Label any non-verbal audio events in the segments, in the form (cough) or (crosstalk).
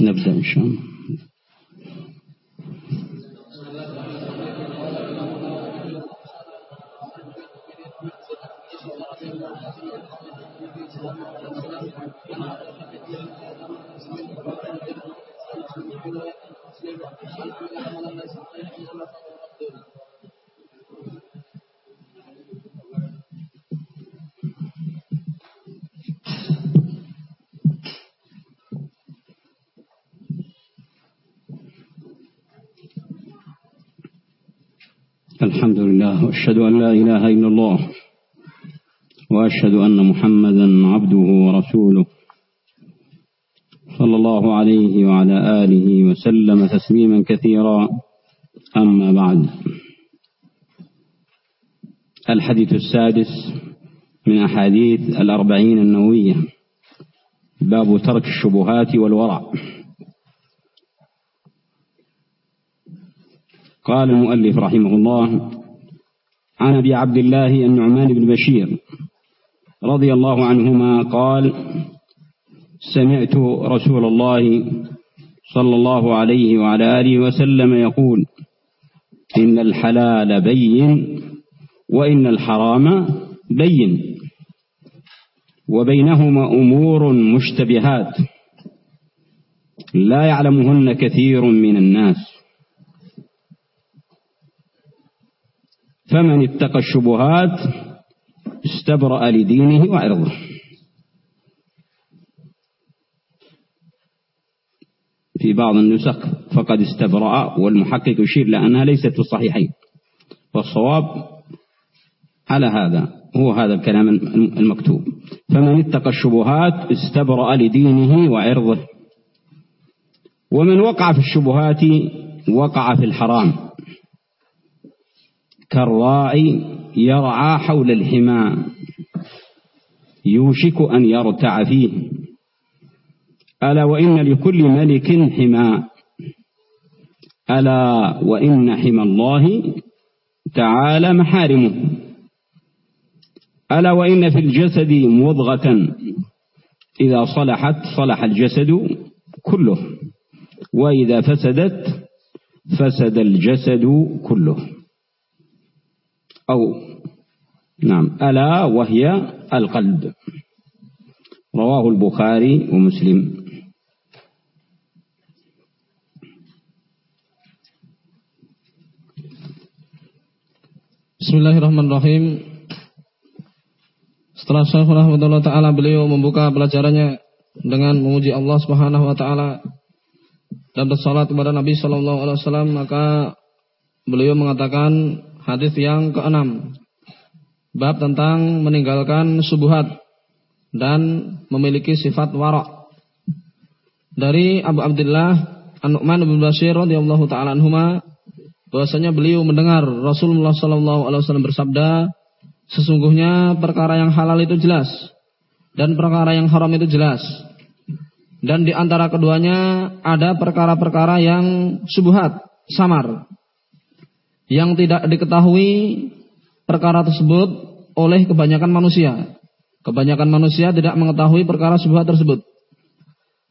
an absorption. وأشهد أن لا إله إلا الله وأشهد أن محمدا عبده ورسوله صلى الله عليه وعلى آله وسلم تسليما كثيرا. أما بعد الحديث السادس من أحاديث الأربعين النووية باب ترك الشبهات والورع. قال المؤلف رحمه الله عن أبي عبد الله النعمان بن بشير رضي الله عنهما قال سمعت رسول الله صلى الله عليه وعلى آله وسلم يقول إن الحلال بين وإن الحرام بين وبينهما أمور مشتبهات لا يعلمهن كثير من الناس. فمن اتقى الشبهات استبرأ لدينه وعرضه. في بعض النسخ فقد استبرأ والمحقق يشير لأنها ليست في الصحيحين. والصواب على هذا هو هذا الكلام المكتوب. فمن اتقى الشبهات استبرأ لدينه وعرضه. ومن وقع في الشبهات وقع في الحرام. كالراعي يرعى حول الحمى يوشك أن يرتع فيه. ألا وإن لكل ملك حمى ألا وإن حمى الله تعالى محارمه. ألا وإن في الجسد مضغة. إذا صلحت صلح الجسد كله. وإذا فسدت فسد الجسد كله. أو نعم ألا وهي القلب رواه البخاري ومسلم Bismillahirrahmanirrahim. Setelah Syekh rahmatullah taala beliau membuka pelajarannya dengan memuji Allah Subhanahu wa taala dan bersalat kepada Nabi sallallahu alaihi wasallam maka beliau mengatakan hadis yang keenam bab tentang meninggalkan subuhat dan memiliki sifat warak dari Abu Abdullah An-Nu'man bin Bashir radhiyallahu taala anhuma bahwasanya beliau mendengar Rasulullah wasallam bersabda, sesungguhnya perkara yang halal itu jelas dan perkara yang haram itu jelas. Dan di antara keduanya ada perkara-perkara yang subuhat, samar. Yang tidak diketahui perkara tersebut oleh kebanyakan manusia. Kebanyakan manusia tidak mengetahui perkara subuhat tersebut.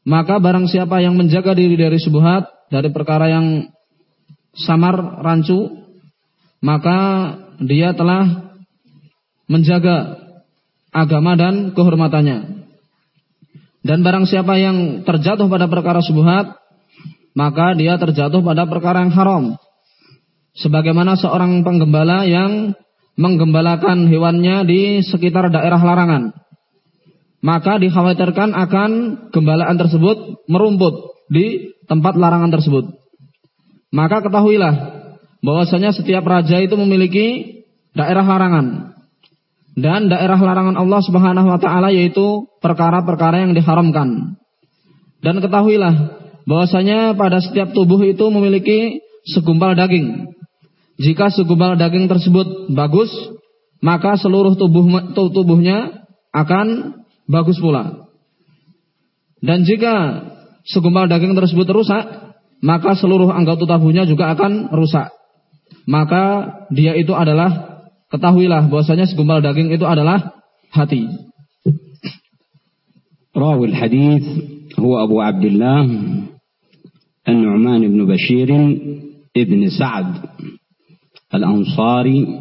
Maka barang siapa yang menjaga diri dari subuhat, dari perkara yang samar rancu maka dia telah menjaga agama dan kehormatannya. Dan barang siapa yang terjatuh pada perkara subuhat, maka dia terjatuh pada perkara yang haram. Sebagaimana seorang penggembala yang menggembalakan hewannya di sekitar daerah larangan. Maka dikhawatirkan akan gembalaan tersebut merumput di tempat larangan tersebut. Maka ketahuilah bahwasanya setiap raja itu memiliki daerah larangan. Dan daerah larangan Allah Subhanahu wa taala yaitu perkara-perkara yang diharamkan. Dan ketahuilah bahwasanya pada setiap tubuh itu memiliki segumpal daging. Jika segumpal daging tersebut bagus, maka seluruh tubuh tubuhnya akan bagus pula. Dan jika segumpal daging tersebut rusak, maka seluruh anggota tubuhnya juga akan rusak. Maka dia itu adalah ketahuilah bahwasanya segumpal daging itu adalah hati. راوي الحديث هو أبو عبد الله النعمان بن بشير ابن سعد الأنصاري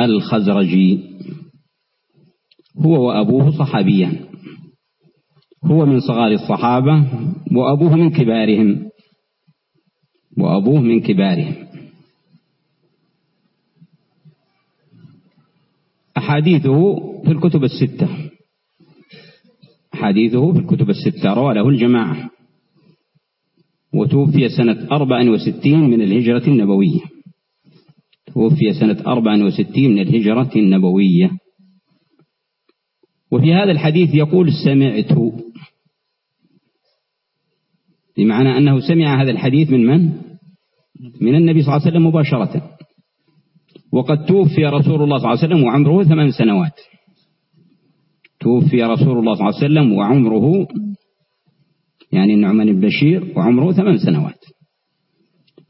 الخزرجي هو وأبوه صحابيان. هو من صغار الصحابة وأبوه من كبارهم. وأبوه من كبارهم. أحاديثه في الكتب الستة. أحاديثه في الكتب الستة. روى له الجماعة. وتوفي سنة أربع وستين من الهجرة النبوية. توفي سنة أربع وستين من الهجرة النبوية. وفي هذا الحديث يقول سمعت. بمعنى أنه سمع هذا الحديث من من؟ من النبي صلى الله عليه وسلم مباشرة. وقد توفي رسول الله صلى الله عليه وسلم وعمره ثمان سنوات. توفي رسول الله صلى الله عليه وسلم وعمره يعني النعمان البشير وعمره ثمان سنوات.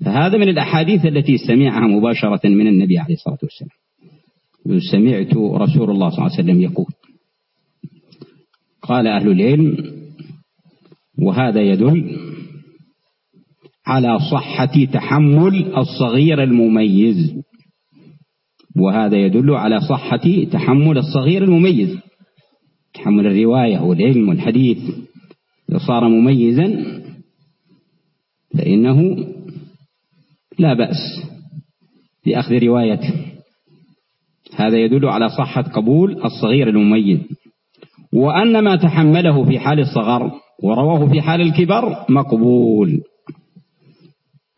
فهذا من الأحاديث التي سمعها مباشرة من النبي عليه الصلاة والسلام. سمعت رسول الله صلى الله عليه وسلم يقول قال أهل العلم وهذا يدل على صحة تحمل الصغير المميز. وهذا يدل على صحة تحمل الصغير المميز. تحمل الرواية والعلم والحديث. إذا صار مميزا فإنه لا بأس بأخذ روايته هذا يدل على صحة قبول الصغير المميز. وأن ما تحمله في حال الصغر ورواه في حال الكبر مقبول.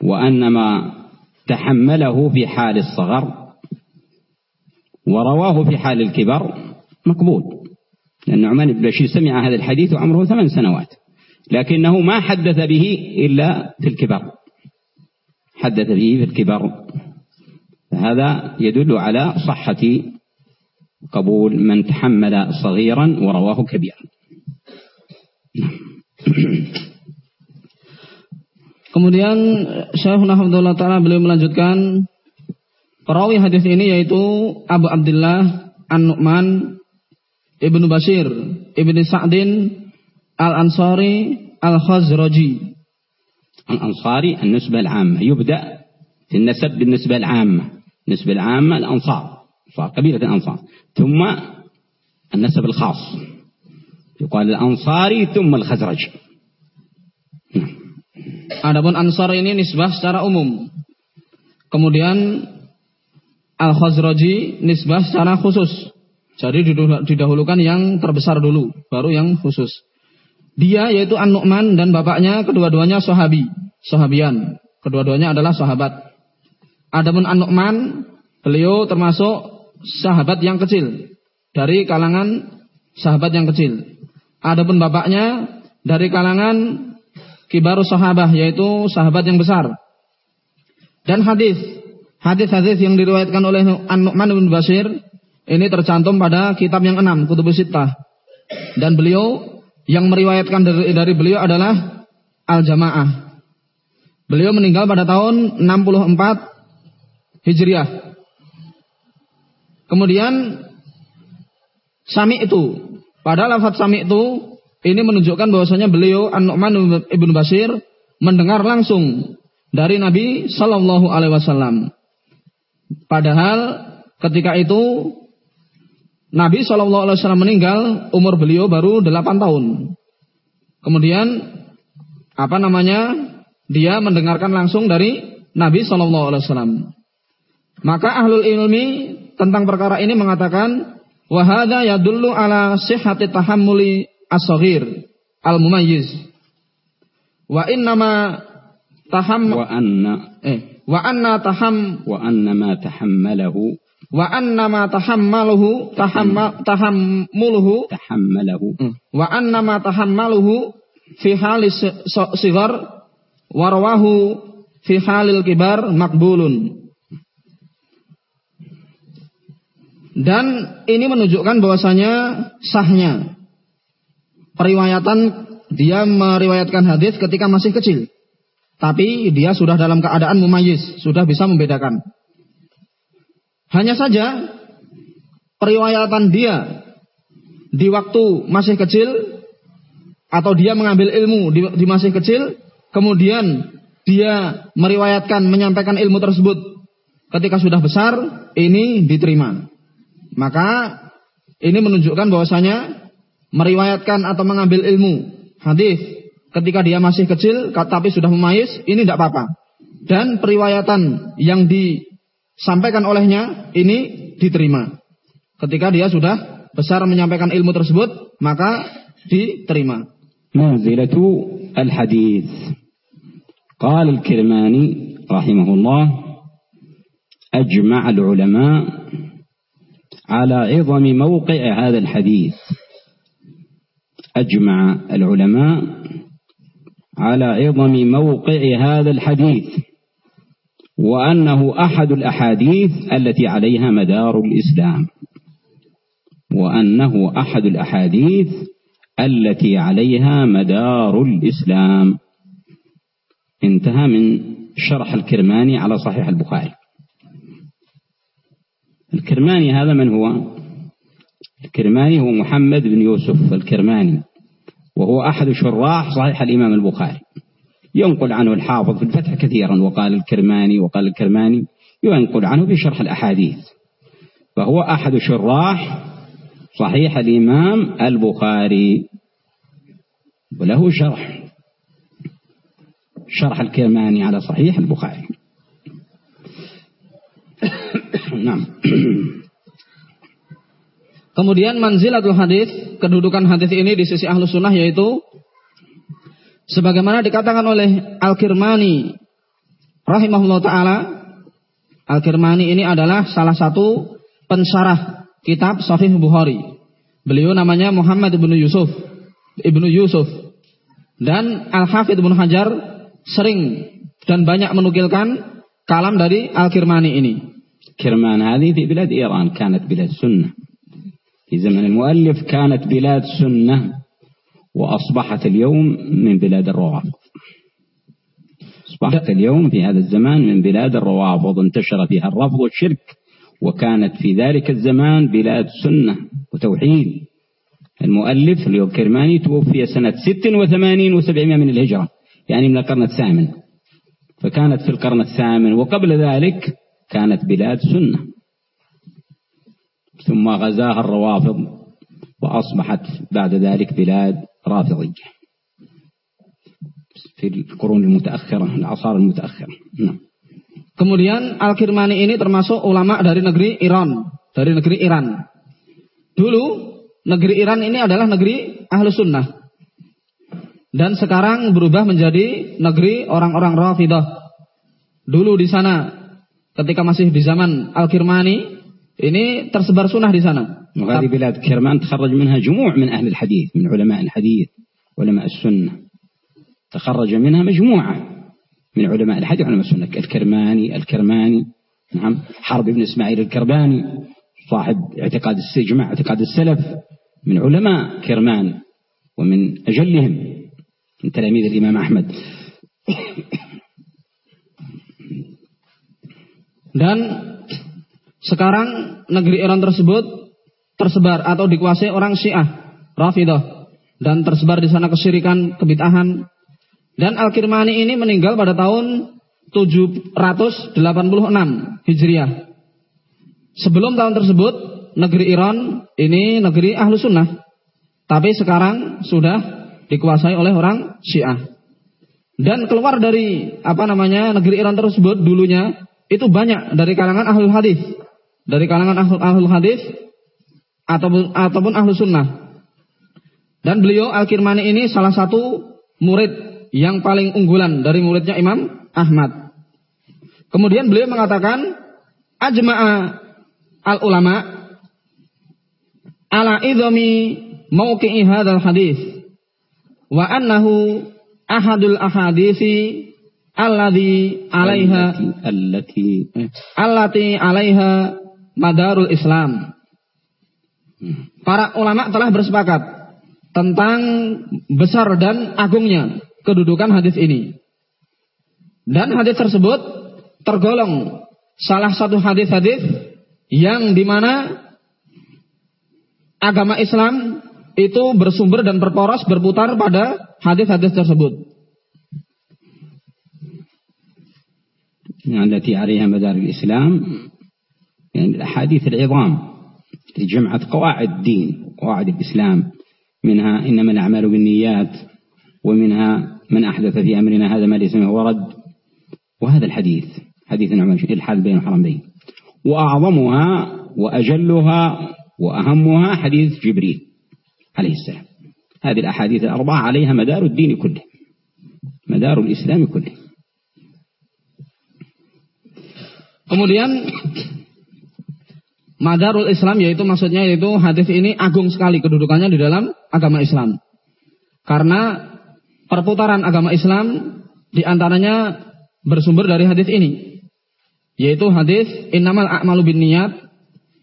وأن ما تحمله في حال الصغر ورواه في حال الكبر مقبول. لأن نعمان بن بشير سمع هذا الحديث وعمره ثمان سنوات لكنه ما حدث به إلا في الكبر. حدث به في الكبر هذا يدل على صحة قبول من تحمل صغيرا ورواه كبيرا Kemudian Syekh Nahmudullah Ta'ala beliau melanjutkan Perawi hadis ini yaitu Abu Abdullah An-Nu'man Ibnu Bashir Ibnu Sa'din Al-Ansari Al-Khazraji الأنصاري النسبة العامة يبدأ في النسب بالنسبة العامة النسبة العامة الأنصار قبيلة الأنصار ثم النسب الخاص يقال الأنصاري ثم الخزرج Adapun Ansar ini nisbah secara umum. Kemudian Al-Khazraji nisbah secara khusus. Jadi didahulukan yang terbesar dulu, baru yang khusus. Dia yaitu An-Nu'man dan bapaknya kedua-duanya sahabi, sahabian. Kedua-duanya adalah sahabat. Adapun An-Nu'man, beliau termasuk sahabat yang kecil dari kalangan sahabat yang kecil. Adapun bapaknya dari kalangan kibaru sahabah yaitu sahabat yang besar. Dan hadis, hadis-hadis yang diriwayatkan oleh An-Nu'man bin Bashir ini tercantum pada kitab yang enam, Kutubus Sittah. Dan beliau yang meriwayatkan dari, dari beliau adalah Al-Jamaah. Beliau meninggal pada tahun 64 Hijriah. Kemudian Sami itu, pada lafaz Sami itu ini menunjukkan bahwasanya beliau An-Nu'man ibnu Bashir mendengar langsung dari Nabi Shallallahu Alaihi Wasallam. Padahal ketika itu Nabi Shallallahu Alaihi Wasallam meninggal, umur beliau baru 8 tahun. Kemudian apa namanya? Dia mendengarkan langsung dari Nabi Shallallahu Alaihi Wasallam. Maka ahlul ilmi tentang perkara ini mengatakan wahada yadullu ala sihhati tahammuli as-saghir al-mumayyiz. Wa innama taham wa anna eh wa anna taham wa anna ma tahammalahu wa anna ma tahammaluhu tahamma, tahammuluhu tahammalahu. Wa anna ma tahammaluhu fi halis sigar wa rawahu fi halil kibar makbulun dan ini menunjukkan bahwasanya sahnya periwayatan dia meriwayatkan hadis ketika masih kecil. Tapi dia sudah dalam keadaan mumayyiz sudah bisa membedakan hanya saja periwayatan dia di waktu masih kecil atau dia mengambil ilmu di, di masih kecil kemudian dia meriwayatkan menyampaikan ilmu tersebut ketika sudah besar ini diterima. Maka ini menunjukkan bahwasanya meriwayatkan atau mengambil ilmu hadis ketika dia masih kecil tapi sudah memayis ini tidak apa-apa. Dan periwayatan yang disampaikan olehnya ini diterima. Ketika dia sudah besar menyampaikan ilmu tersebut maka diterima. Manzilatu al-hadis. قال الكرماني رحمه الله أجمع العلماء على عظم موقع هذا الحديث أجمع العلماء على عظم موقع هذا الحديث وأنه أحد الأحاديث التي عليها مدار الإسلام. وأنه أحد الأحاديث التي عليها مدار الإسلام. انتهى من شرح الكرماني على صحيح البخاري. الكرماني هذا من هو؟ الكرماني هو محمد بن يوسف الكرماني وهو أحد شراح صحيح الإمام البخاري. ينقل عنه الحافظ في الفتح كثيرا وقال الكرماني وقال الكرماني ينقل عنه في شرح الأحاديث. فهو أحد شراح صحيح الإمام البخاري. وله شرح شرح الكرماني على صحيح البخاري. (coughs) نعم. (coughs) Kemudian manzilatul hadis, kedudukan hadis ini di sisi ahlu sunnah yaitu sebagaimana dikatakan oleh Al-Kirmani rahimahullah taala Al-Kirmani ini adalah salah satu pensyarah kitab Sahih Bukhari. Beliau namanya Muhammad ibnu Yusuf, ibnu Yusuf. Dan Al-Hafidh ibnu Hajar sering dan banyak menukilkan kalam dari Al-Kirmani ini. Kirman هذه في بلاد إيران كانت بلاد سنة في زمن المؤلف كانت بلاد سنة وأصبحت اليوم من بلاد الروافض. أصبحت اليوم في هذا الزمان من بلاد الروافض. انتشر فيها الرفض والشرك وكانت في ذلك الزمان بلاد سنة وتوحيد. المؤلف الكرماني توفي سنة 86 و700 من الهجرة يعني من القرن الثامن. فكانت في القرن الثامن وقبل ذلك كانت بلاد سنة. ثم غزاها الروافض وأصبحت بعد ذلك بلاد رافضية في القرون المتأخرة الأعصار المتأخرة نعم Kemudian Al-Kirmani ini termasuk ulama dari negeri Iran, dari negeri Iran. Dulu negeri Iran ini adalah negeri ahlu sunnah. Dan sekarang berubah menjadi negeri orang-orang Rafidah. Dulu di sana ketika masih di zaman Al-Kirmani ini tersebar sunnah di sana. وهذه بلاد كرمان تخرج منها جموع من أهل الحديث من علماء الحديث علماء السنة. تخرج منها مجموعة من علماء الحديث وعلماء السنة. الكرماني الكرماني نعم. حرب بن إسماعيل الكرباني صاحب اعتقاد السجمع اعتقاد السلف من علماء كرمان ومن أجلهم من تلاميذ الإمام أحمد. Dan sekarang negeri Iran tersebut tersebar atau dikuasai orang Syiah, Rafidah dan tersebar di sana kesyirikan, kebitahan. Dan Al-Kirmani ini meninggal pada tahun 786 Hijriah. Sebelum tahun tersebut, negeri Iran ini negeri ahlu sunnah. Tapi sekarang sudah dikuasai oleh orang Syiah. Dan keluar dari apa namanya negeri Iran tersebut dulunya itu banyak dari kalangan ahlul hadis, dari kalangan ahlul, ahlul hadis ataupun ataupun ahlu sunnah. Dan beliau Al-Kirmani ini salah satu murid yang paling unggulan dari muridnya Imam Ahmad. Kemudian beliau mengatakan ajma'a al ulama ala idhami mauqi'i hadzal hadis wa annahu ahadul ahadisi alladhi alaiha allati allati alaiha madarul Islam. Para ulama telah bersepakat tentang besar dan agungnya kedudukan hadis ini. Dan hadis tersebut tergolong salah satu hadis-hadis yang dimana agama Islam itu bersumber dan berporos berputar pada hadis-hadis tersebut. التي عليها مدار الإسلام يعني الأحاديث العظام التي جمعت قواعد الدين قواعد الإسلام. منها إنما الأعمال بالنيات ومنها من أحدث في أمرنا هذا ما ليس منه ورد. وهذا الحديث حديث نعم الحال بين الحرمين. وأعظمها وأجلها وأهمها حديث جبريل عليه السلام. هذه الأحاديث الأربعة عليها مدار الدين كله مدار الإسلام كله. Kemudian Madarul Islam yaitu maksudnya yaitu hadis ini agung sekali kedudukannya di dalam agama Islam. Karena perputaran agama Islam di antaranya bersumber dari hadis ini. Yaitu hadis innamal a'malu binniyat,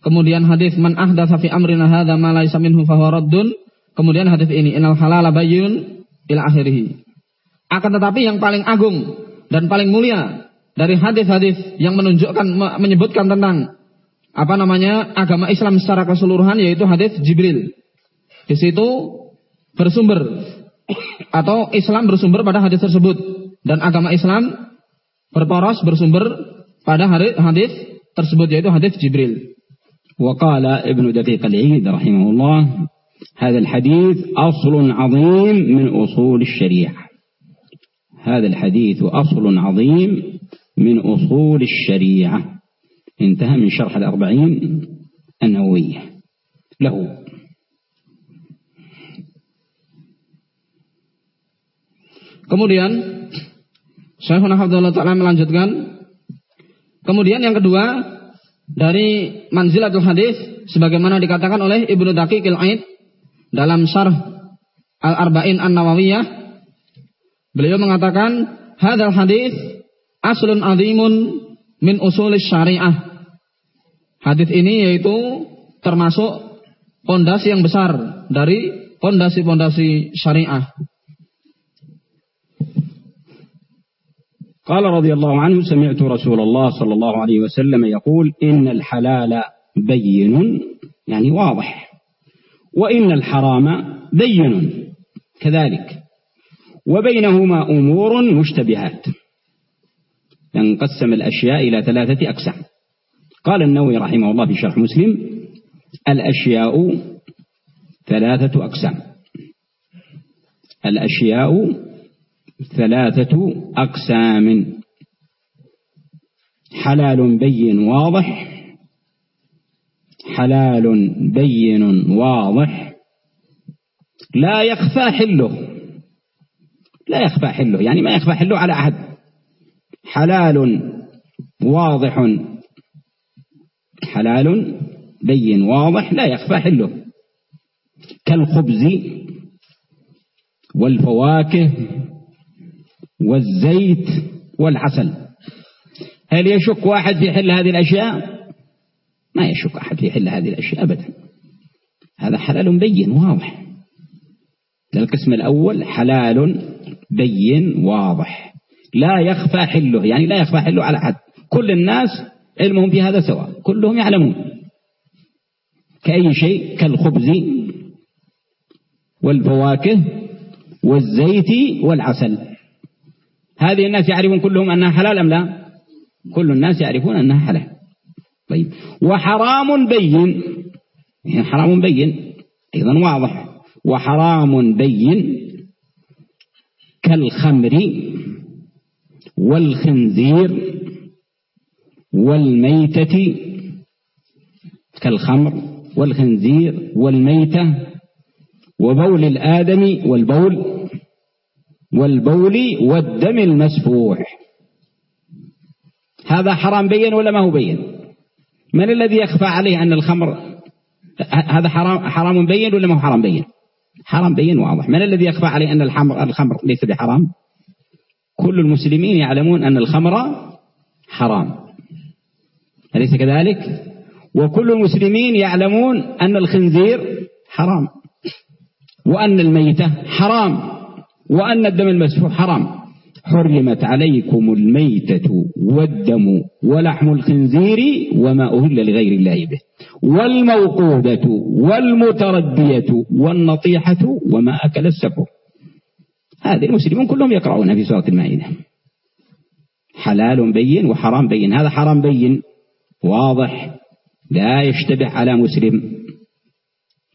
kemudian hadis man ahdatsa fi amrina hadza ma laysa minhu fahuwa raddun, kemudian hadis ini innal halala bayyun ila akhirih. Akan tetapi yang paling agung dan paling mulia dari hadis-hadis yang menunjukkan menyebutkan tentang apa namanya agama Islam secara keseluruhan yaitu hadis Jibril. Di situ bersumber atau Islam bersumber pada hadis tersebut dan agama Islam berporos bersumber pada hadis tersebut yaitu hadis Jibril. وقال ابن دقيق العيد رحمه الله هذا الحديث أصل عظيم من أصول الشريعة هذا الحديث أصل عظيم من أصول الشريعة انتهى من شرح الأربعين النووية له Kemudian Syekhuna Abdullah Ta'ala melanjutkan Kemudian yang kedua Dari manzilatul hadis Sebagaimana dikatakan oleh Ibnu Daqiqil Aid Dalam syarh Al-Arba'in An-Nawawiyah Beliau mengatakan hadal hadis aslun azimun min usulis syariah. Hadis ini yaitu termasuk pondasi yang besar dari pondasi-pondasi syariah. قال رضي الله عنه سمعت رسول الله صلى الله عليه وسلم يقول إن الحلال بين يعني واضح وإن الحرام بين كذلك وبينهما أمور مشتبهات ينقسم الأشياء إلى ثلاثة أقسام قال النووي رحمه الله في شرح مسلم الأشياء ثلاثة أقسام. الأشياء ثلاثة أقسام. حلال بين واضح حلال بين واضح. لا يخفى حله. لا يخفى حله يعني ما يخفى حله على أحد. حلال واضح. حلال بين واضح لا يخفى حله. كالخبز والفواكه والزيت والعسل. هل يشك واحد في حل هذه الأشياء؟ ما يشك أحد في حل هذه الأشياء أبدا. هذا حلال بين واضح. القسم الأول حلال بين واضح. لا يخفى حله يعني لا يخفى حله على أحد كل الناس علمهم في هذا سواء. كلهم يعلمون. كأي شيء؟ كالخبز والفواكه والزيت والعسل. هذه الناس يعرفون كلهم أنها حلال أم لا؟ كل الناس يعرفون أنها حلال. طيب. وحرام بين. يعني حرام بين. أيضا واضح. وحرام بين كالخمر والخنزير والميتة كالخمر والخنزير والميتة وبول الآدم والبول والبول والدم المسفوح. هذا حرام بين ولا ما هو بين؟ من الذي يخفى عليه أن الخمر هذا حرام حرام بين ولا ما هو حرام بين؟ حرام بين واضح. من الذي يخفى عليه أن الحمر الخمر ليس بحرام؟ كل المسلمين يعلمون أن الخمر حرام. أليس كذلك؟ وكل المسلمين يعلمون أن الخنزير حرام وأن الميتة حرام وأن الدم المسفوح حرام. حرمت عليكم الميتة والدم ولحم الخنزير وما أهل لغير الله به. والموقودة والمتردية والنطيحة وما أكل السبع. هذه المسلمون كلهم يقرؤون في سورة المائدة. حلال بين وحرام بين. هذا حرام بين. واضح لا يشتبه على مسلم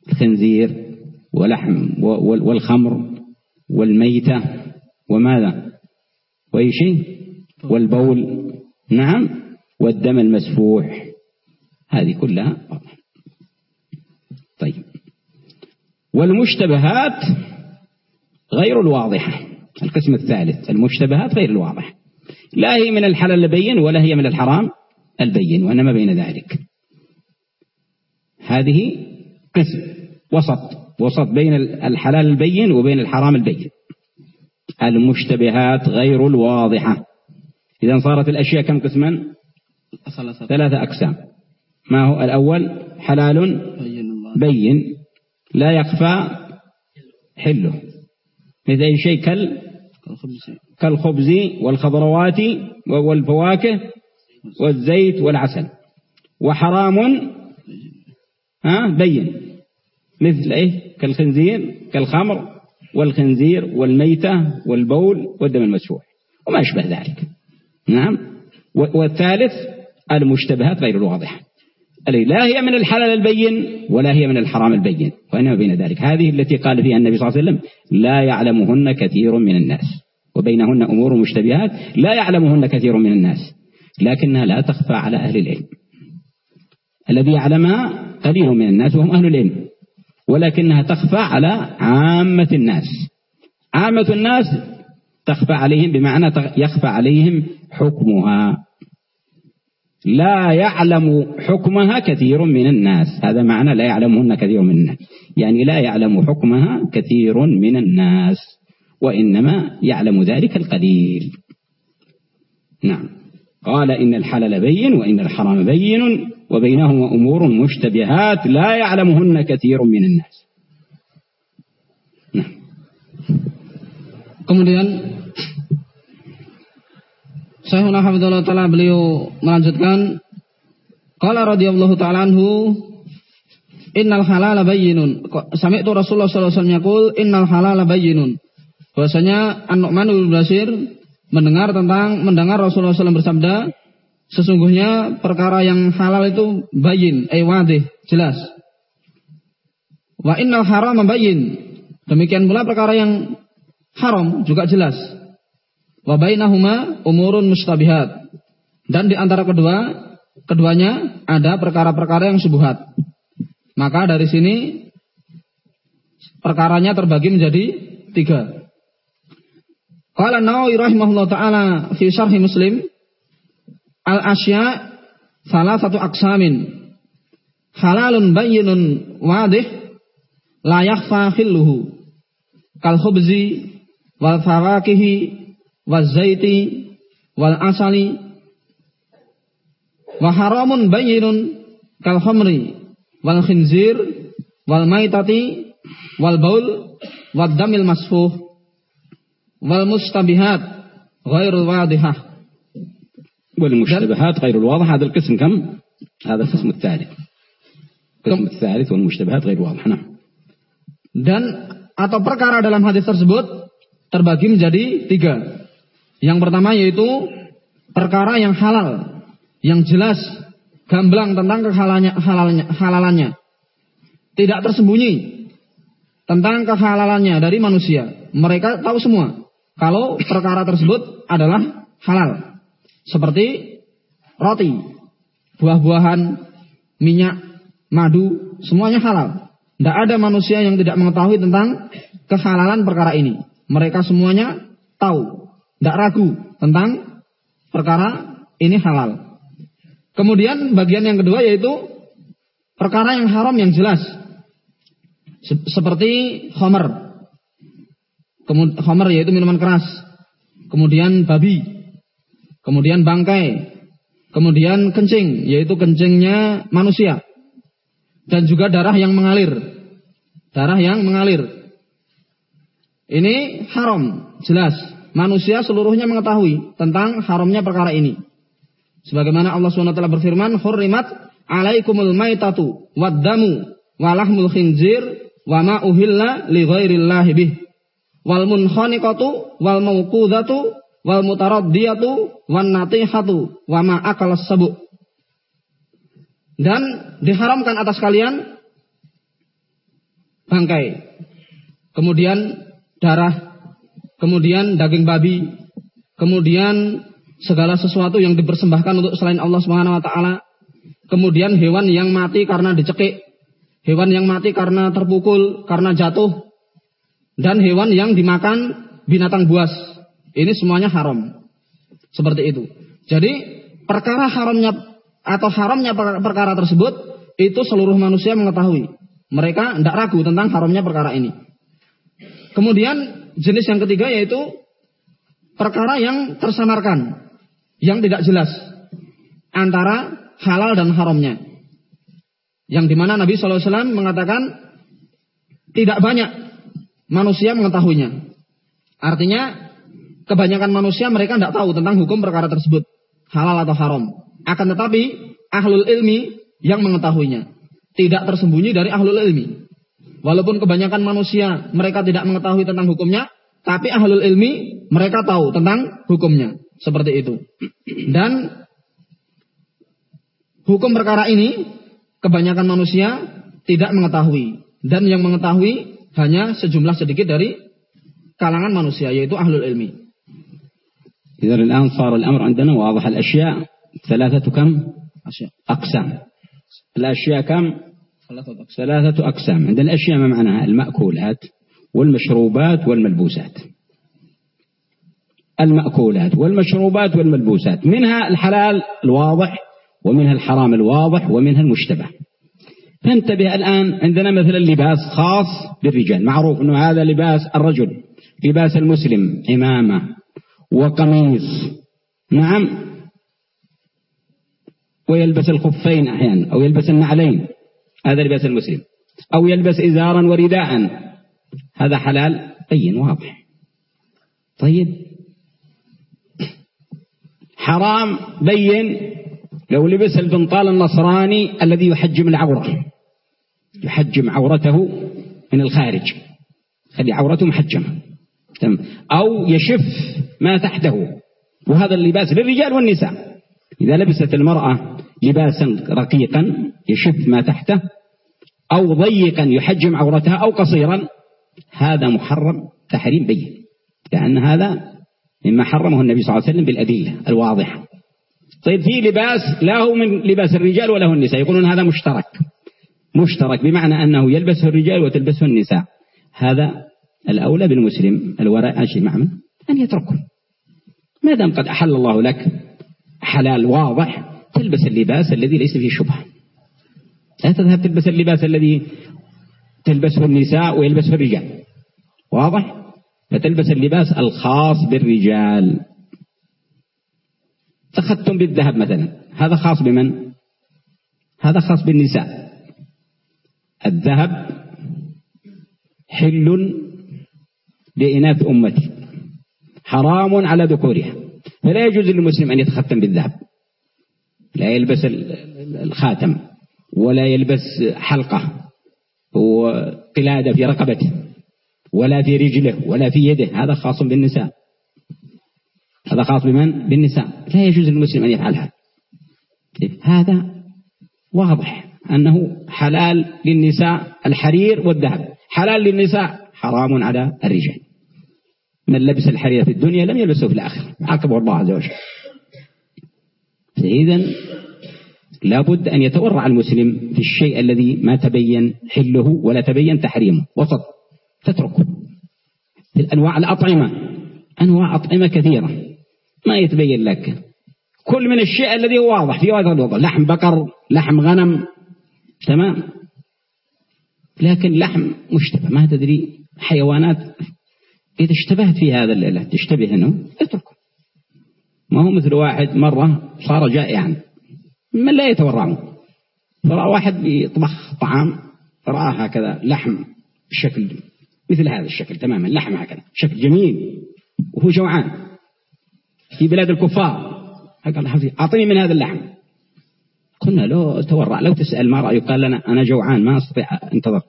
الخنزير ولحم والخمر والميتة وماذا؟ وأي شيء؟ والبول. نعم. والدم المسفوح. هذه كلها طيب. والمشتبهات غير الواضحة. القسم الثالث المشتبهات غير الواضحة. لا هي من الحلال البين ولا هي من الحرام. البين وإنما بين ذلك. هذه قسم وسط وسط بين الحلال البين وبين الحرام البين. المشتبهات غير الواضحة. إذا صارت الأشياء كم قسما؟ ثلاثة. أقسام. ما هو الأول؟ حلال بين لا يخفى حله. مثل أي شيء كال كالخبز والخضروات والفواكه والزيت والعسل. وحرام ها بين. مثل إيه؟ كالخنزير كالخمر والخنزير والميتة والبول والدم المسفوح وما أشبه ذلك. نعم. والثالث المشتبهات غير الواضحة. لا هي من الحلال البين ولا هي من الحرام البين. وإنما بين ذلك. هذه التي قال فيها النبي صلى الله عليه وسلم لا يعلمهن كثير من الناس. وبينهن أمور مشتبهات لا يعلمهن كثير من الناس. لكنها لا تخفى على أهل العلم. الذي يعلمها قليل من الناس وهم أهل العلم ولكنها تخفى على عامة الناس. عامة الناس تخفى عليهم بمعنى يخفى عليهم حكمها. لا يعلم حكمها كثير من الناس. هذا معنى لا يعلمهن كثير من الناس. يعني لا يعلم حكمها كثير من الناس وإنما يعلم ذلك القليل. نعم. قال إن الحلال بين وإن الحرام بين وبينهما أمور مشتبهات لا يعلمهن كثير من الناس نعم Kemudian Syekhuna Hafizullah Ta'ala beliau melanjutkan Qala radhiyallahu ta'ala anhu Innal halala bayyinun Sami'tu Rasulullah sallallahu alaihi wasallam yaqul innal halala bayyinun Bahwasanya An-Nu'man bin Bashir mendengar tentang mendengar Rasulullah SAW bersabda sesungguhnya perkara yang halal itu bayin, eh jelas. Wa innal haram bayin. Demikian pula perkara yang haram juga jelas. Wa bainahuma umurun mustabihat. Dan di antara kedua, keduanya ada perkara-perkara yang subuhat. Maka dari sini perkaranya terbagi menjadi tiga. Qala Nawawi rahimahullah taala fi Muslim al-asya salah satu aksamin halalun bayyinun wadih la yakhfa khilluhu. Kal khubzi wal fawakihi waz zaiti wal asali. Wa haramun bayyinun kal khamri wal khinzir wal maitati wal baul wad damil masfuh المسفوح والمشتبهات غير الواضحة والمشتبهات غير الواضحة هذا القسم كم؟ هذا القسم الثالث القسم الثالث والمشتبهات غير واضحة نعم dan atau perkara dalam hadis tersebut terbagi menjadi tiga Yang pertama yaitu perkara yang halal, yang jelas, gamblang tentang kehalalannya, halalnya, halalannya. Tidak tersembunyi tentang kehalalannya dari manusia. Mereka tahu semua kalau perkara tersebut adalah halal. Seperti roti, buah-buahan, minyak, madu, semuanya halal. Tidak ada manusia yang tidak mengetahui tentang kehalalan perkara ini. Mereka semuanya tahu tidak ragu tentang perkara ini halal. Kemudian bagian yang kedua yaitu perkara yang haram yang jelas. Seperti homer. Homer yaitu minuman keras. Kemudian babi. Kemudian bangkai. Kemudian kencing yaitu kencingnya manusia. Dan juga darah yang mengalir. Darah yang mengalir. Ini haram, jelas manusia seluruhnya mengetahui tentang haramnya perkara ini. Sebagaimana Allah SWT berfirman, "Hurrimat 'alaikumul maitatu wad-damu wa lahmul khinzir wa ma uhilla li ghairillahi bih wal munkhaniqatu wal mawqudatu wal mutaraddiyatu wan natihatu wa ma akalas sabu. Dan diharamkan atas kalian bangkai. Kemudian darah, kemudian daging babi, kemudian segala sesuatu yang dipersembahkan untuk selain Allah Subhanahu wa taala, kemudian hewan yang mati karena dicekik, hewan yang mati karena terpukul, karena jatuh, dan hewan yang dimakan binatang buas. Ini semuanya haram. Seperti itu. Jadi perkara haramnya atau haramnya perkara tersebut itu seluruh manusia mengetahui. Mereka tidak ragu tentang haramnya perkara ini. Kemudian jenis yang ketiga yaitu perkara yang tersamarkan, yang tidak jelas antara halal dan haramnya. Yang di mana Nabi SAW mengatakan tidak banyak manusia mengetahuinya. Artinya kebanyakan manusia mereka tidak tahu tentang hukum perkara tersebut halal atau haram. Akan tetapi ahlul ilmi yang mengetahuinya tidak tersembunyi dari ahlul ilmi. Walaupun kebanyakan manusia mereka tidak mengetahui tentang hukumnya, tapi ahlul ilmi mereka tahu tentang hukumnya. Seperti itu. Dan hukum perkara ini kebanyakan manusia tidak mengetahui. Dan yang mengetahui hanya sejumlah sedikit dari kalangan manusia, yaitu ahlul ilmi. إذا الآن صار الأمر عندنا واضح الأشياء ثلاثة كم أشياء أقسام الأشياء كم ثلاثة أقسام عند الأشياء ما معناها المأكولات والمشروبات والملبوسات المأكولات والمشروبات والملبوسات منها الحلال الواضح ومنها الحرام الواضح ومنها المشتبه فانتبه الآن عندنا مثلا اللباس خاص بالرجال معروف أنه هذا لباس الرجل لباس المسلم عمامة وقميص. نعم. ويلبس الخفين أحيانا أو يلبس النعلين هذا لباس المسلم. أو يلبس إزارا ورداء. هذا حلال؟ بين واضح. طيب. حرام؟ بين. لو لبس البنطال النصراني الذي يحجم العورة. يحجم عورته من الخارج. خلي عورته محجمة. أو يشف ما تحته. وهذا اللباس للرجال والنساء. إذا لبست المرأة لباسا رقيقا يشف ما تحته أو ضيقا يحجم عورتها أو قصيرا هذا محرم تحريم بين. لأن هذا مما حرمه النبي صلى الله عليه وسلم بالأدلة الواضحة. طيب في لباس له من لباس الرجال وله النساء. يقولون هذا مشترك. مشترك بمعنى أنه يلبسه الرجال وتلبسه النساء. هذا الأولى بالمسلم. الوراء أشي معمن أن يتركه. ما دام قد أحل الله لك حلال واضح تلبس اللباس الذي ليس فيه شبهة. لا تذهب تلبس اللباس الذي تلبسه النساء ويلبسه الرجال. واضح؟ فتلبس اللباس الخاص بالرجال. تختم بالذهب مثلا. هذا خاص بمن؟ هذا خاص بالنساء. الذهب حل لإناث أمتي. حرام على ذكورها. فلا يجوز للمسلم أن يتختم بالذهب. لا يلبس الخاتم ولا يلبس حلقة وقلادة في رقبته ولا في رجله ولا في يده. هذا خاص بالنساء. خاص بمن؟ بالنساء. لا يجوز للمسلم أن يفعلها. هذا واضح أنه حلال للنساء الحرير والذهب. حلال للنساء حرام على الرجال. من لبس الحرير في الدنيا لم يلبسه في الآخرة. عاقبه الله عز وجل. فإذا لابد أن يتورع المسلم في الشيء الذي ما تبين حله ولا تبين تحريمه. وسط. تتركه. في أنواع الأطعمة. أنواع أطعمة كثيرة. ما يتبين لك. كل من الشيء الذي هو واضح في هذا الوضع. لحم بقر لحم غنم تمام؟ لكن لحم مشتبه ما تدري؟ حيوانات إذا اشتبهت في هذا الليلة. تشتبه هنا اتركه. ما هو مثل واحد مرة صار جائعا. من لا يتورعون فرأى واحد يطبخ طعام فرأى هكذا لحم بشكل مثل هذا الشكل تماما لحم هكذا شكل جميل وهو جوعان. في بلاد الكفار. أعطني من هذا اللحم. قلنا له تورع لو تسأل ما رأيك؟ قال لنا أنا جوعان ما أستطيع أنتظر.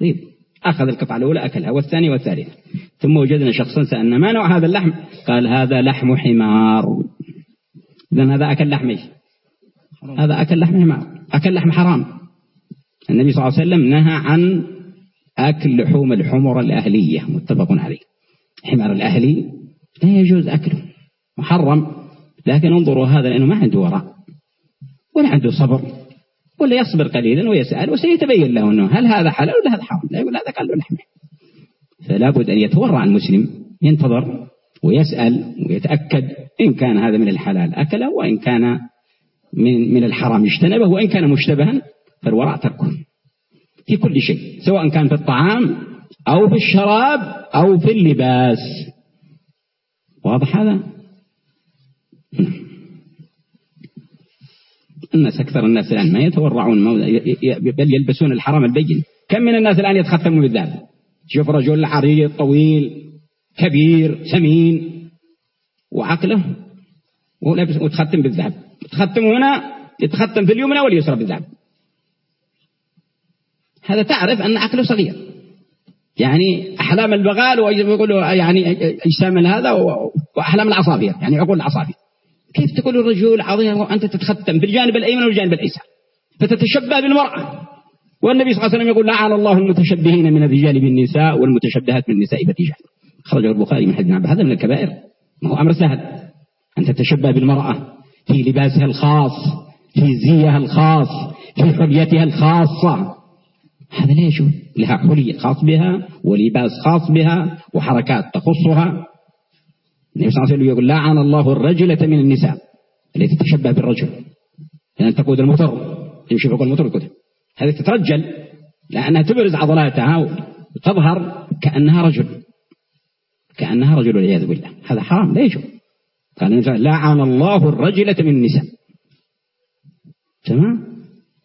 طيب أخذ القطعة الأولى أكلها والثانية والثالثة. ثم وجدنا شخصا سألنا ما نوع هذا اللحم؟ قال هذا لحم حمار. إذا هذا أكل لحم إيش؟ هذا أكل لحم حمار. أكل لحم حرام. النبي صلى الله عليه وسلم نهى عن أكل لحوم الحمر الأهلية متفق عليه. حمار الأهلي لا يجوز أكله. محرم. لكن انظروا هذا لأنه ما عنده وراء. ولا عنده صبر. ولا يصبر قليلا ويسأل وسيتبين له أنه هل هذا حلال ولا هذا حرام. لا يقول هذا له لحمه. فلا بد أن يتورع المسلم. ينتظر ويسأل ويتأكد إن كان هذا من الحلال. أكله وإن كان من من الحرام. اجتنبه وإن كان مشتبها فالورع تركه. في كل شيء. سواء كان في الطعام أو في الشراب أو في اللباس. واضح هذا؟ الناس أكثر الناس الآن ما يتورعون بل يلبسون الحرام البين. كم من الناس الآن يتختمون بالذهب شوف رجل عريض طويل كبير سمين. وعقله؟ وتختم بالذهب. تختم هنا يتختم في اليمنى واليسرى بالذهب. هذا تعرف أن عقله صغير. يعني أحلام البغال ويقولوا يعني أجسام هذا وأحلام العصافير يعني عقول العصافير كيف تقول الرجل عظيم وأنت تتختم في الجانب الأيمن والجانب الأيسر؟ فتتشبه بالمرأة. والنبي صلى الله عليه وسلم يقول لعن الله المتشبهين من الرجال بالنساء والمتشبهات من النساء بالرجال خرجه البخاري من حديث هذا من الكبائر. ما هو أمر سهل. أن تتشبه بالمرأة في لباسها الخاص في زيها الخاص في حليتها الخاصة. هذا لا يجوز لها حلي خاص بها ولباس خاص بها وحركات تخصها. النبي صلى الله عليه وسلم يقول لعن الله الرجلة من النساء التي تتشبه بالرجل. لأن تقود المطر يمشي فوق المطر كده هذه تترجل لأنها تبرز عضلاتها وتظهر كأنها رجل. كأنها رجل والعياذ بالله. هذا حرام لا يجوز. قال لعن الله الرجلة من النساء. تمام؟